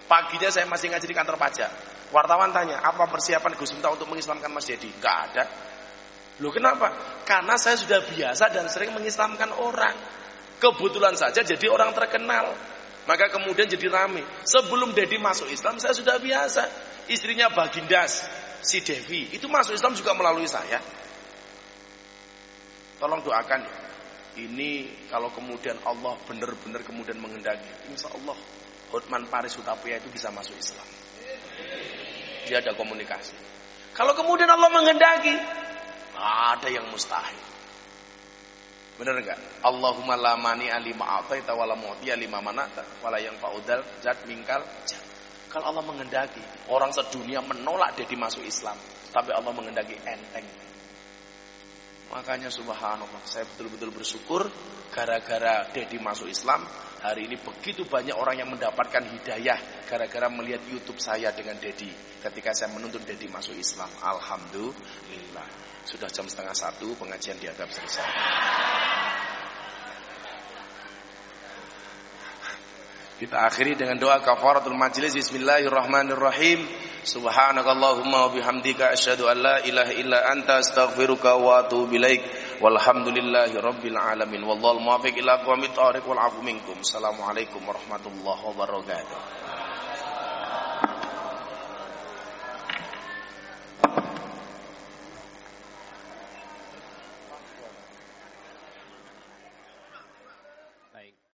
Paginya saya masih ngaji di kantor pajak. Wartawan tanya, apa persiapan Gus Miftah untuk mengislamkan Mas Dedi? Nggak ada. Loh kenapa? Karena saya sudah biasa dan sering mengislamkan orang. Kebetulan saja jadi orang terkenal. Maka kemudian jadi rame. Sebelum Dedi masuk Islam saya sudah biasa. Istrinya Bagindas, si Devi, itu masuk Islam juga melalui saya. Tolong doakan ya. Ini kalau kemudian Allah benar-benar kemudian menghendaki, insya Allah Hotman Paris Hutapea itu bisa masuk Islam. Dia ada komunikasi. Kalau kemudian Allah menghendaki, ada yang mustahil. Benar enggak? Allahumma la mani alima ataita wala mu'tiya lima manata wala yang faudal zat mingkal Kalau Allah menghendaki, orang sedunia menolak dia dimasuk Islam, tapi Allah menghendaki enteng. Makanya subhanallah, saya betul-betul bersyukur gara-gara Dedi masuk Islam, hari ini begitu banyak orang yang mendapatkan hidayah gara-gara melihat YouTube saya dengan Dedi ketika saya menuntut Dedi masuk Islam. Alhamdulillah. Sudah jam setengah satu pengajian dianggap selesai. Kita akhiri dengan doa kafaratul majlis. Bismillahirrahmanirrahim. Subhanakallahumma wa bihamdika asyhadu an la ilaha illa anta astaghfiruka wa atubu ilaik. Walhamdulillahi rabbil alamin. Wallahul muwaffiq ila aqwamit thoriq wal afu minkum. Assalamualaikum warahmatullahi wabarakatuh.